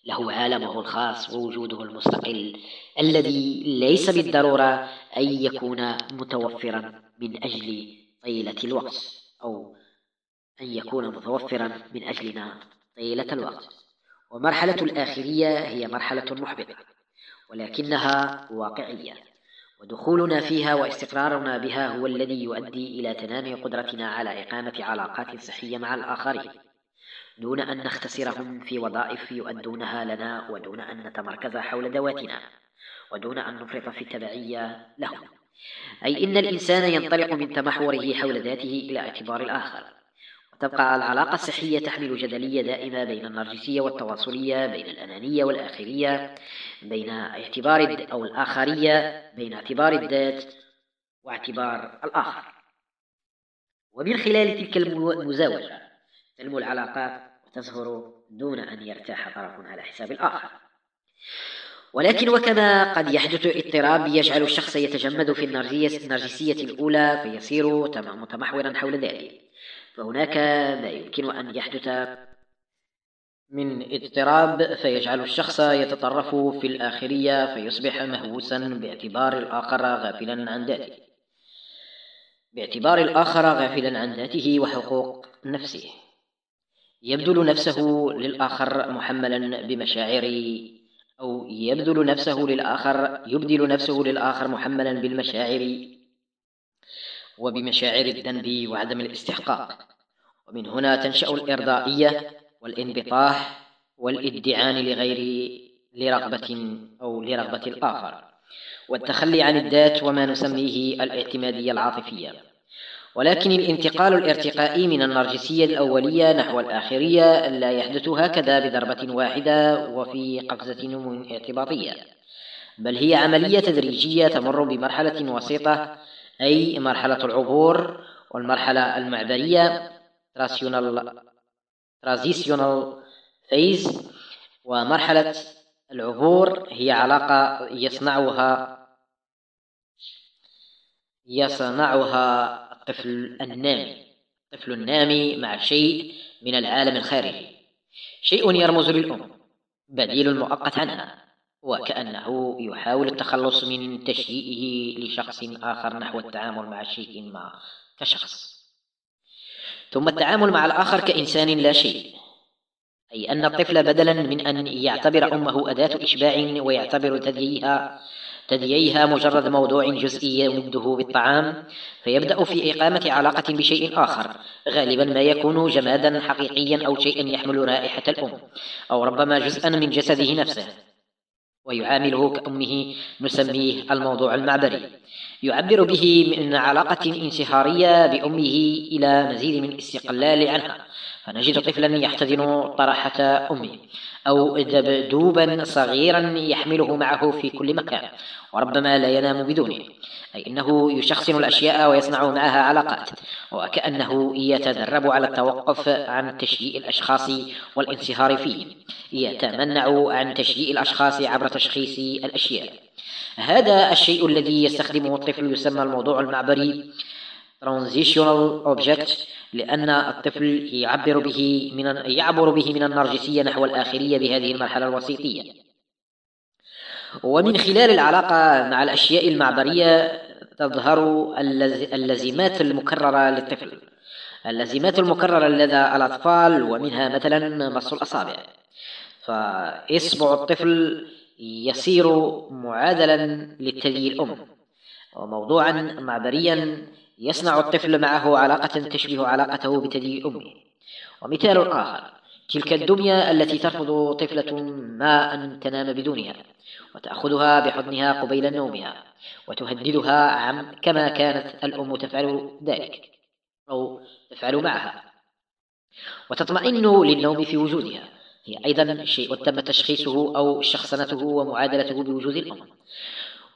[SPEAKER 2] له عالمه الخاص ووجوده المستقل الذي ليس بالضرورة أن يكون متوفرا من أجل طيلة الوقت أو أن يكون متوفرا من أجلنا طيلة الوقت. ومرحلة الآخرية هي مرحلة محبطة ولكنها واقعية. ودخولنا فيها واستقرارنا بها هو الذي يؤدي إلى تنامي قدرتنا على إقامة علاقات صحية مع الآخرين. دون أن نختصرهم في وظائف يؤدونها لنا ودون أن نتمركز حول ذواتنا. ودون أن نفرط في التبعية لهم. أي إن الإنسان ينطلق من تمحوره حول ذاته إلى اعتبار الآخر. تبقى العلاقة الصحية تحمل جدلية دائمة بين النرجسية والتواصلية بين الأنانية والآخرية بين اعتبار أو الآخرية بين اعتبار الذات واعتبار الآخر. ومن خلال تلك المزاوجة تنمو العلاقات وتزهر دون أن يرتاح طرف على حساب الآخر. ولكن وكما قد يحدث اضطراب يجعل الشخص يتجمد في النرجسية الأولى فيصير متمحورا حول ذلك. فهناك ما يمكن أن يحدث. من اضطراب فيجعل الشخص يتطرف في الآخرية فيصبح مهووسا باعتبار الآخر غافلا عن ذاته. باعتبار الآخر غافلا عن ذاته وحقوق نفسه. يبذل نفسه للآخر محملا بمشاعر أو يبذل نفسه للآخر يبذل نفسه للآخر محملا بالمشاعر. وبمشاعر الذنب وعدم الاستحقاق. ومن هنا تنشأ الإرضائية والانبطاح والإدعان لغير لرغبة أو لرغبة الآخر. والتخلي عن الذات وما نسميه الاعتمادية العاطفية. ولكن الانتقال الارتقائي من النرجسية الأولية نحو الآخرية لا يحدث هكذا بضربة واحدة وفي قفزة نمو اعتباطية. بل هي عملية تدريجية تمر بمرحلة وسيطة أي مرحلة العبور والمرحلة المعدنية Transitional فيز. ومرحلة العبور هي علاقة يصنعها يصنعها الطفل النامي. الطفل النامي مع شيء من العالم الخارجي. شيء يرمز للأم. بديل مؤقت عنها. وكأنه يحاول التخلص من تشييئه لشخص آخر نحو التعامل مع شيء ما كشخص. ثم التعامل مع الآخر كإنسان لا شيء أي أن الطفل بدلا من أن يعتبر أمه أداة إشباع ويعتبر ثدييها ثدييها مجرد موضوع جزئي يمده بالطعام فيبدأ في إقامة علاقة بشيء آخر غالبا ما يكون جمادا حقيقيا أو شيء يحمل رائحة الأم أو ربما جزءا من جسده نفسه. ويعامله كأمه نسميه الموضوع المعبري. يعبر به من علاقة انشهارية بأمه إلى مزيد من استقلال عنها. فنجد طفلا يحتضن طرحة أمه أو دبدوبا صغيرا يحمله معه في كل مكان وربما لا ينام بدونه أي أنه يشخصن الأشياء ويصنع معها علاقات وكأنه يتدرب على التوقف عن تشيء الأشخاص والانصهار فيهم يتمنع عن تشيء الأشخاص عبر تشخيص الأشياء. هذا الشيء الذي يستخدمه الطفل يسمى الموضوع المعبري Transitional Object لأن الطفل يعبر به من يعبر به من النرجسية نحو الآخرية بهذه المرحلة الوسيطية. ومن خلال العلاقة مع الأشياء المعبرية تظهر اللزمات المكررة للطفل. اللزمات المكررة لدى الأطفال ومنها مثلا مص الأصابع. فإصبع الطفل يصير معادلا للثدي الأم. وموضوعا معبريا يصنع الطفل معه علاقة تشبه علاقته بتدي أمه. ومثال آخر تلك الدمية التي ترفض طفلة ما أن تنام بدونها وتأخذها بحضنها قبيل نومها وتهددها عم كما كانت الأم تفعل ذلك أو تفعل معها. وتطمئن للنوم في وجودها هي أيضا شيء تم تشخيصه أو شخصنته ومعادلته بوجود الأم.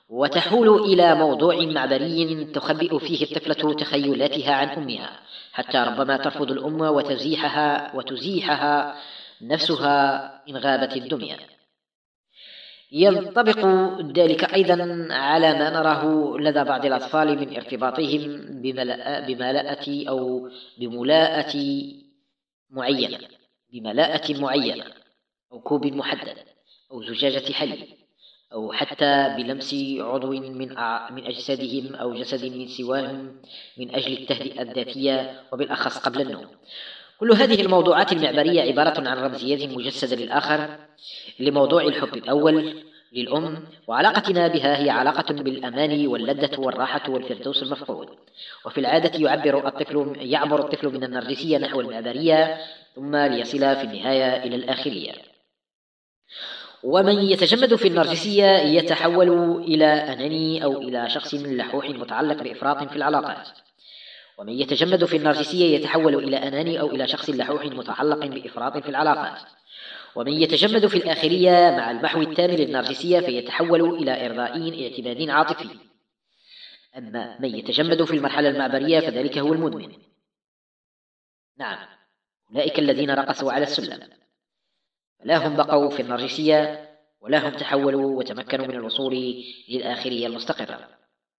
[SPEAKER 2] وتحول إلى موضوع معبري تخبئ فيه الطفلة تخيلاتها عن أمها حتى ربما ترفض الأم وتزيحها وتزيحها نفسها إن غابت الدنيا ينطبق ذلك أيضا على ما نراه لدى بعض الأطفال من ارتباطهم بملاءة أو بملاءة معينة بملاءة معينة أو كوب محدد أو زجاجة حليب. أو حتى بلمس عضو من من أجسادهم أو جسد من سواهم من أجل التهدئة الذاتية وبالأخص قبل النوم. كل هذه الموضوعات المعبرية عبارة عن رمزيات مجسدة للآخر لموضوع الحب الأول للأم وعلاقتنا بها هي علاقة بالأمان واللذة والراحة والفردوس المفقود. وفي العادة يعبر الطفل يعبر الطفل من النرجسية نحو المعبرية ثم ليصل في النهاية إلى الآخرية. ومن يتجمد في النرجسية يتحول إلى أناني أو إلى شخص لحوح متعلق بإفراط في العلاقات. ومن يتجمد في النرجسية يتحول إلى أناني أو إلى شخص لحوح متعلق بإفراط في العلاقات. ومن يتجمد في الآخرية مع المحو التام للنرجسية فيتحول إلى إرضائي اعتماد عاطفي. أما من يتجمد في المرحلة المعبرية فذلك هو المدمن. نعم. أولئك الذين رقصوا على السلم. لا هم بقوا في النرجسية ولا هم تحولوا وتمكنوا من الوصول للآخرية المستقرة.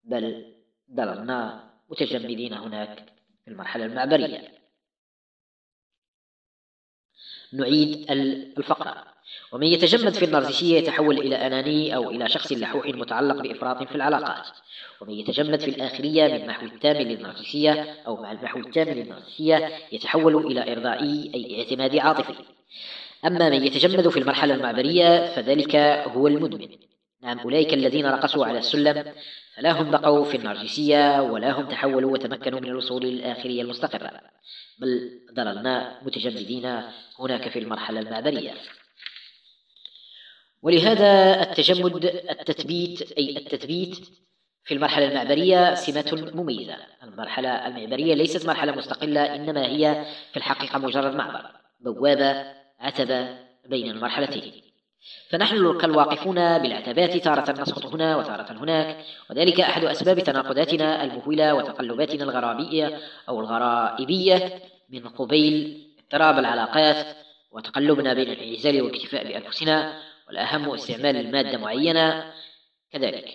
[SPEAKER 2] بل ضللنا متجمدين هناك في المرحلة المعبرية. نعيد الفقرة. ومن يتجمد في النرجسية يتحول إلى أناني أو إلى شخص لحوح متعلق بإفراط في العلاقات. ومن يتجمد في الآخرية من محو التام للنرجسية أو مع المحو التام للنرجسية يتحول إلى إرضائي أي اعتمادي عاطفي. أما من يتجمد في المرحلة المعبرية فذلك هو المدمن. نعم أولئك الذين رقصوا على السلم فلا هم بقوا في النرجسية ولا هم تحولوا وتمكنوا من الوصول للآخرية المستقرة بل ضللنا متجمدين هناك في المرحلة المعبرية. ولهذا التجمد التثبيت أي التثبيت في المرحلة المعبرية سمة مميزة. المرحلة المعبرية ليست مرحلة مستقلة إنما هي في الحقيقة مجرد معبر بوابة عتب بين المرحلتين. فنحن كالواقفون بالعتبات تارة نسقط هنا وتارة هناك وذلك أحد أسباب تناقضاتنا المهولة وتقلباتنا الغرابية أو الغرائبية من قبيل اضطراب العلاقات وتقلبنا بين الانعزال والاكتفاء بأنفسنا والأهم استعمال المادة معينة كذلك.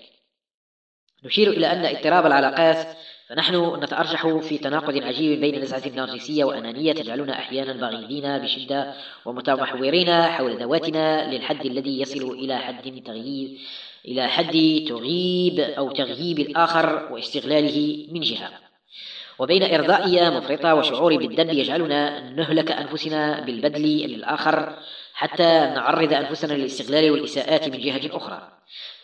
[SPEAKER 2] نشير إلى أن اضطراب العلاقات فنحن نتأرجح في تناقض عجيب بين نزعة النرجسية وأنانية تجعلنا أحيانا بغيضين بشدة ومتمحورين حول ذواتنا للحد الذي يصل إلى حد تغييب إلى حد تغيب أو تغييب الآخر واستغلاله من جهة. وبين إرضائية مفرطة وشعور بالدب يجعلنا نهلك أنفسنا بالبدل للآخر حتى نعرض أنفسنا للاستغلال والإساءات من جهة أخرى.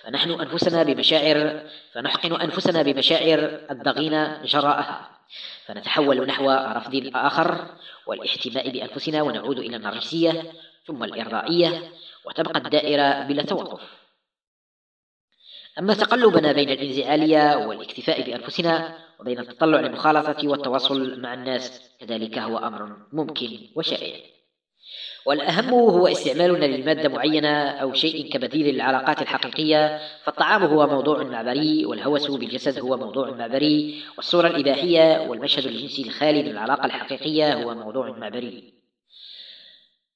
[SPEAKER 2] فنحن أنفسنا بمشاعر فنحقن أنفسنا بمشاعر الضغينة جراءها. فنتحول نحو رفض الآخر والاحتماء بأنفسنا ونعود إلى النرجسية ثم الإرضائية وتبقى الدائرة بلا توقف. أما تقلبنا بين الانزعالية والاكتفاء بأنفسنا وبين التطلع للمخالطة والتواصل مع الناس كذلك هو أمر ممكن وشائع. والأهم هو استعمالنا للمادة معينة أو شيء كبديل للعلاقات الحقيقية فالطعام هو موضوع معبري والهوس بالجسد هو موضوع معبري والصورة الإباحية والمشهد الجنسي الخالي للعلاقة الحقيقية هو موضوع معبري.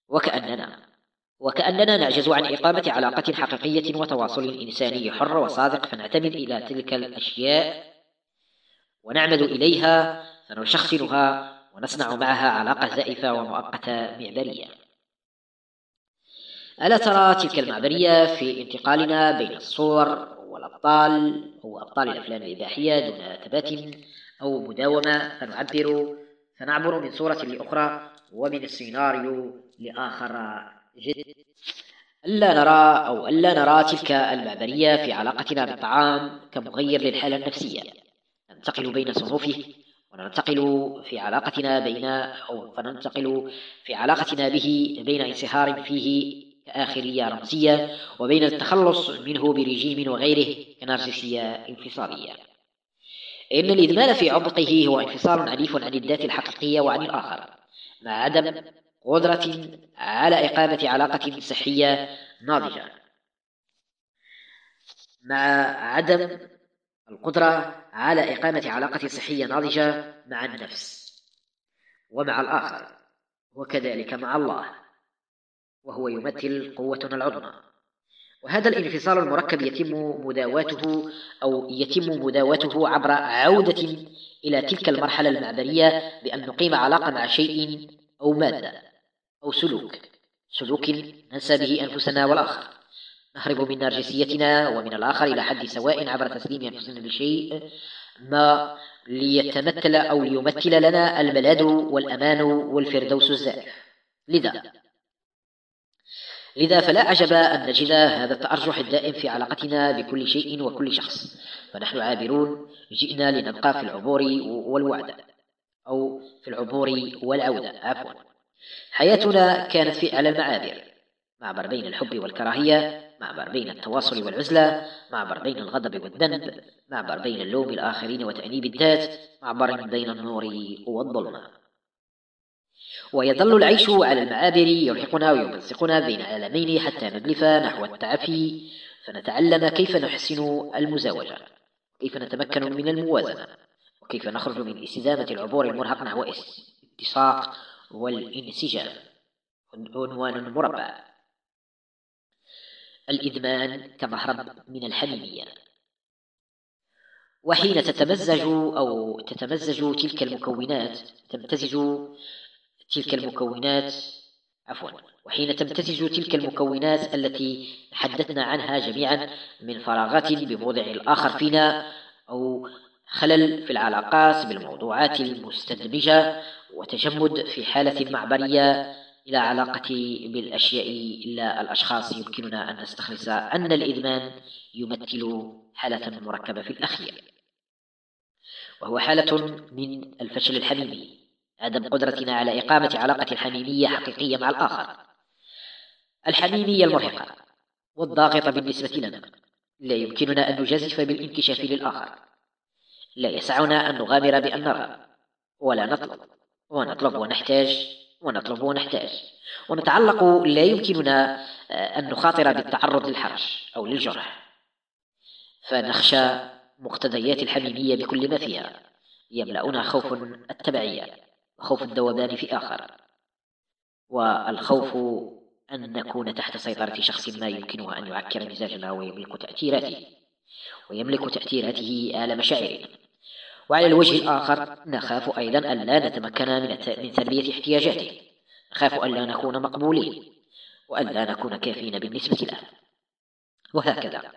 [SPEAKER 2] وكأننا وكأننا نعجز عن إقامة علاقة حقيقية وتواصل إنساني حر وصادق فنعتمد إلى تلك الأشياء ونعمد إليها فنشخصنها ونصنع معها علاقة زائفة ومؤقتة معبرية. ألا ترى تلك المعبرية في انتقالنا بين الصور والأبطال هو أبطال الأفلام الإباحية دون تبات أو مداومة فنعبر فنعبر من صورة لأخرى ومن السيناريو لآخر. جد ألا نرى أو ألا نرى تلك المعبرية في علاقتنا بالطعام كمغير للحالة النفسية. ننتقل بين صنوفه وننتقل في علاقتنا بين أو فننتقل في علاقتنا به بين انصهار فيه آخرية رمزية وبين التخلص منه برجيم وغيره كنارسيسية انفصالية إن الإدمان في عبقه هو انفصال عنيف عن الذات الحقيقية وعن الآخر. مع عدم قدرة على إقامة علاقة صحية ناضجة. مع عدم القدرة على إقامة علاقة صحية ناضجة مع النفس ومع الآخر. وكذلك مع الله. وهو يمثل قوتنا العظمى. وهذا الانفصال المركب يتم مداواته أو يتم مداواته عبر عودة إلى تلك المرحلة المعبرية بأن نقيم علاقة مع شيء أو مادة أو سلوك. سلوك ننسى به أنفسنا والآخر. نهرب من نرجسيتنا ومن الآخر إلى حد سواء عبر تسليم أنفسنا لشيء ما ليتمثل أو ليمثل لنا الملاذ والأمان والفردوس الزائف. لذا لذا فلا عجب أن نجد هذا التأرجح الدائم في علاقتنا بكل شيء وكل شخص. فنحن عابرون جئنا لنبقى في العبور والوعد أو في العبور والعودة عفوا. حياتنا كانت في أعلى المعابر معبر بين الحب والكراهية معبر بين التواصل والعزلة معبر بين الغضب والذنب معبر بين اللوم الآخرين وتأنيب الذات معبر بين النور والظلمة. ويظل العيش على المعابر يرهقنا ويمزقنا بين عالمين حتى ندلف نحو التعفي فنتعلم كيف نحسن المزاوجة كيف نتمكن من الموازنة وكيف نخرج من استزامة العبور المرهق نحو الاتساق والانسجام. عنوان مربع. الإدمان كمهرب من الحميمية. وحين تتمزج أو تتمزج تلك المكونات تمتزج تلك المكونات. عفوا. وحين تمتزج تلك المكونات التي تحدثنا عنها جميعا من فراغات بموضع الآخر فينا أو خلل في العلاقات بالموضوعات المستدمجة وتجمد في حالة معبرية إلى علاقة بالأشياء إلا الأشخاص. يمكننا أن نستخلص أن الإدمان يمثل حالة مركبة في الأخير. وهو حالة من الفشل الحميمي عدم قدرتنا على إقامة علاقة حميمية حقيقية مع الآخر. الحميمية المرهقة والضاغطة بالنسبة لنا. لا يمكننا أن نجازف بالانكشاف للآخر. لا يسعنا أن نغامر بأن نرى. ولا نطلب. ونطلب ونحتاج. ونطلب ونحتاج. ونتعلق لا يمكننا آه، أن نخاطر بالتعرض للحرج أو للجرح. فنخشى مقتضيات الحميمية بكل ما فيها. يملأنا خوف التبعية. خوف الذوبان في آخر. والخوف أن نكون تحت سيطرة شخص ما يمكنه أن يعكر مزاجنا ويملك تأثيراته ويملك تأثيراته آل مشاعرنا وعلى الوجه الآخر نخاف أيضا أن لا نتمكن من تلبية احتياجاته. نخاف أن لا نكون مقبولين وأن لا نكون كافين بالنسبة له. وهكذا.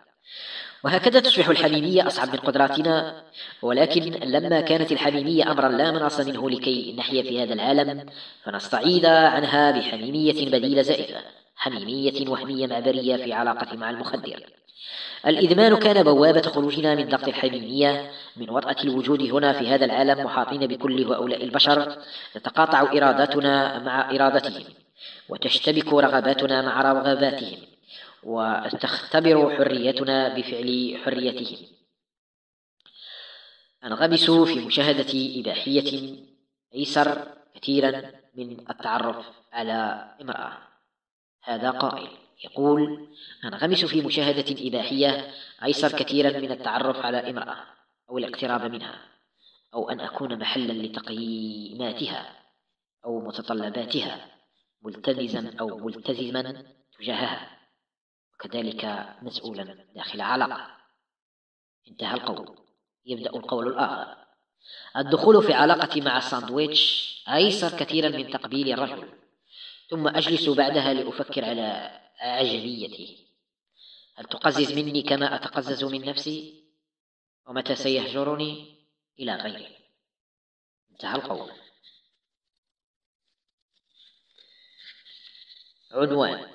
[SPEAKER 2] وهكذا تصبح الحميمية أصعب من قدراتنا ولكن لما كانت الحميمية أمرا لا مناص منه لكي نحيا في هذا العالم فنستعيد عنها بحميمية بديلة زائفة حميمية وهمية معبرية في علاقة مع المخدر. الإدمان كان بوابة خروجنا من ضغط الحميمية من وطأة الوجود هنا في هذا العالم محاطين بكل هؤلاء البشر تتقاطع إرادتنا مع إرادتهم وتشتبك رغباتنا مع رغباتهم. وتختبر حريتنا بفعل حريتهم أنغمس في مشاهدة إباحية أيسر كثيرا من التعرف على امرأة. هذا قائل. يقول أنغمس في مشاهدة إباحية أيسر كثيرا من التعرف على امرأة أو الاقتراب منها أو أن أكون محلا لتقييماتها أو متطلباتها ملتزما أو ملتزما تجاهها. وكذلك مسؤولا داخل علاقة انتهى القول. يبدأ القول الآخر. الدخول في علاقتي مع الساندويتش أيسر كثيرا من تقبيل الرجل ثم أجلس بعدها لأفكر على عجليتي هل تقزز مني كما أتقزز من نفسي؟ ومتى سيهجرني إلى غيري؟ انتهى القول. عنوان.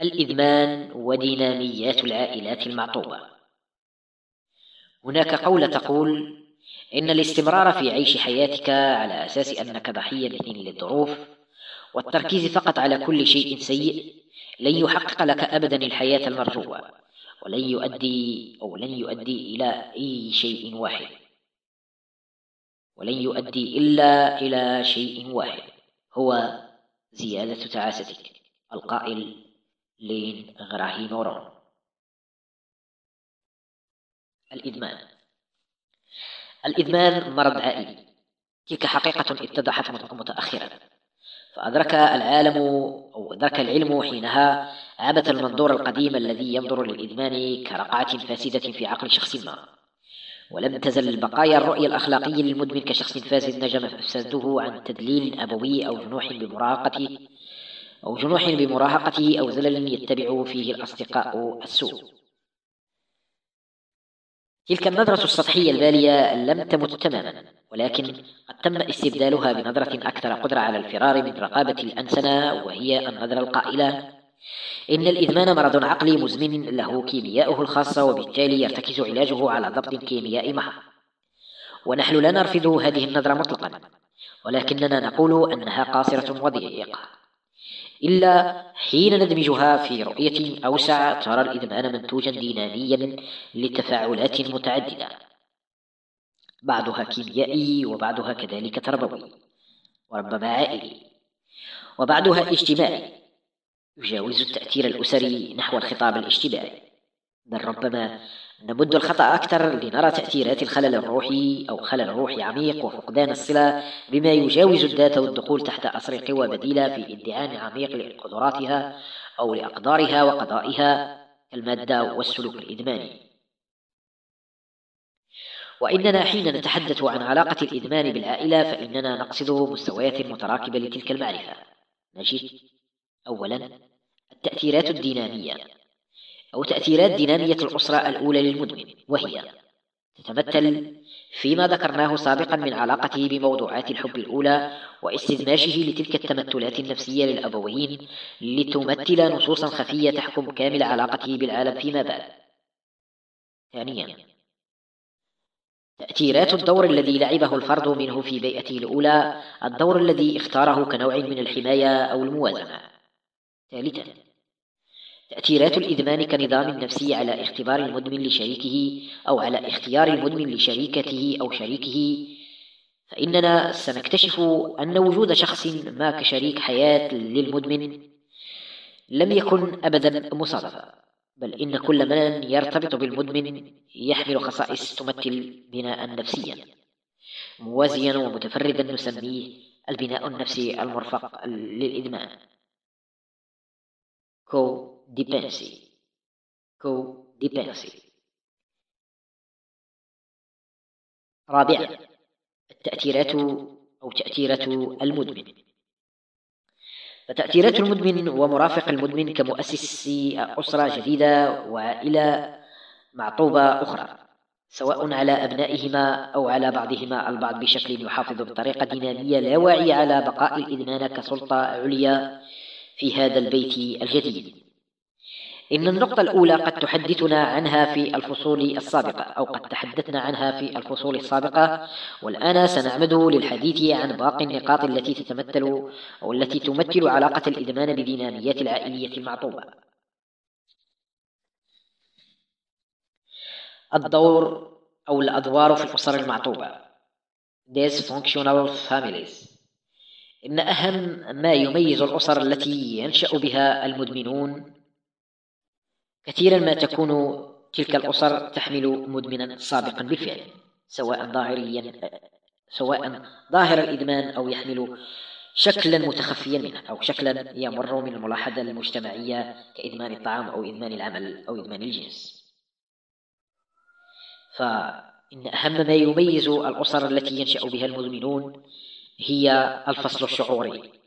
[SPEAKER 2] الإدمان وديناميات العائلات المعطوبة. هناك قولة تقول إن الاستمرار في عيش حياتك على أساس أنك ضحية للظروف والتركيز فقط على كل شيء سيء لن يحقق لك أبدا الحياة المرجوة ولن يؤدي أو لن يؤدي إلى أي شيء واحد. ولن يؤدي إلا إلى شيء واحد هو زيادة تعاستك القائل لين غراهي نورون الإدمان۔ الإدمان مرض عائلي تلك حقيقة اتضحت متأخرا فأدرك العالم أو أدرك العلم حينها عبث المنظور القديم الذي ينظر للإدمان كرقعة فاسدة في عقل شخص ما ولم تزل البقايا الرؤية الأخلاقية للمدمن كشخص فاسد نجم فساده عن تدليل أبوي أو جنوح بمراهقته أو جنوح بمراهقته أو زلل يتبع فيه الأصدقاء السوء. تلك النظرة السطحية البالية لم تمت تماما ولكن قد تم استبدالها بنظرة أكثر قدرة على الفرار من رقابة الأنسنة وهي النظرة القائلة إن الإدمان مرض عقلي مزمن له كيمياؤه الخاصة وبالتالي يرتكز علاجه على ضبط كيميائي محض. ونحن لا نرفض هذه النظرة مطلقا ولكننا نقول أنها قاصرة وضيقة إلا حين ندمجها في رؤية أوسع ترى الإدمان منتوجا دينانيا لتفاعلات متعددة. بعضها كيميائي وبعضها كذلك تربوي وربما عائلي وبعضها اجتماعي. يجاوز التأثير الأسري نحو الخطاب الاجتماعي. بل ربما نمد الخطأ أكثر لنرى تأثيرات الخلل الروحي أو خلل روحي عميق وفقدان الصلة بما يجاوز الذات والدخول تحت أسر قوى بديلة في ادعان عميق لقدراتها أو لأقدارها وقضائها المادة والسلوك الإدماني. وإننا حين نتحدث عن علاقة الإدمان بالعائلة فإننا نقصد مستويات متراكبة لتلك المعرفة. نجد أولا التأثيرات الدينامية. أو تأثيرات دينامية الأسرة الأولى للمدمن وهي تتمثل فيما ذكرناه سابقا من علاقته بموضوعات الحب الأولى واستدماجه لتلك التمثلات النفسية للأبوين لتمثل نصوصا خفية تحكم كامل علاقته بالعالم فيما بعد. ثانيا تأثيرات الدور الذي لعبه الفرد منه في بيئته الأولى الدور الذي اختاره كنوع من الحماية أو الموازنة. ثالثا تأثيرات الإدمان كنظام نفسي على اختبار المدمن لشريكه أو على اختيار المدمن لشريكته أو شريكه فإننا سنكتشف أن وجود شخص ما كشريك حياة للمدمن لم يكن أبدا مصادفة بل إن كل من يرتبط بالمدمن يحمل خصائص تمثل بناء نفسيا موازيا ومتفردا نسميه البناء النفسي المرفق للإدمان Cool. dipensi, co-dipensi. رابعا التأثيرات أو تأثيرة المدمن. فتأثيرة المدمن ومرافق المدمن كمؤسس أسرة جديدة وعائلة معطوبة أخرى سواء على أبنائهما أو على بعضهما البعض بشكل يحافظ بطريقة دينامية لا واعية على بقاء الإدمان كسلطة عليا في هذا البيت الجديد. إن النقطة الأولى قد تحدثنا عنها في الفصول السابقة أو قد تحدثنا عنها في الفصول السابقة. والآن سنعمد للحديث عن باقي النقاط التي تتمثل أو التي تمثل علاقة الإدمان بديناميات العائلية المعطوبة. الدور أو الأدوار في الأسر المعطوبة. Dysfunctional Families. إن أهم ما يميز الأسر التي ينشأ بها المدمنون كثيرا ما تكون تلك الأسر تحمل مدمنا سابقا بالفعل سواء ظاهريا سواء ظاهر الإدمان أو يحمل شكلا متخفيا منه أو شكلا يمر من الملاحظة المجتمعية كإدمان الطعام أو إدمان العمل أو إدمان الجنس. فإن أهم ما يميز الأسر التي ينشأ بها المدمنون هي الفصل الشعوري.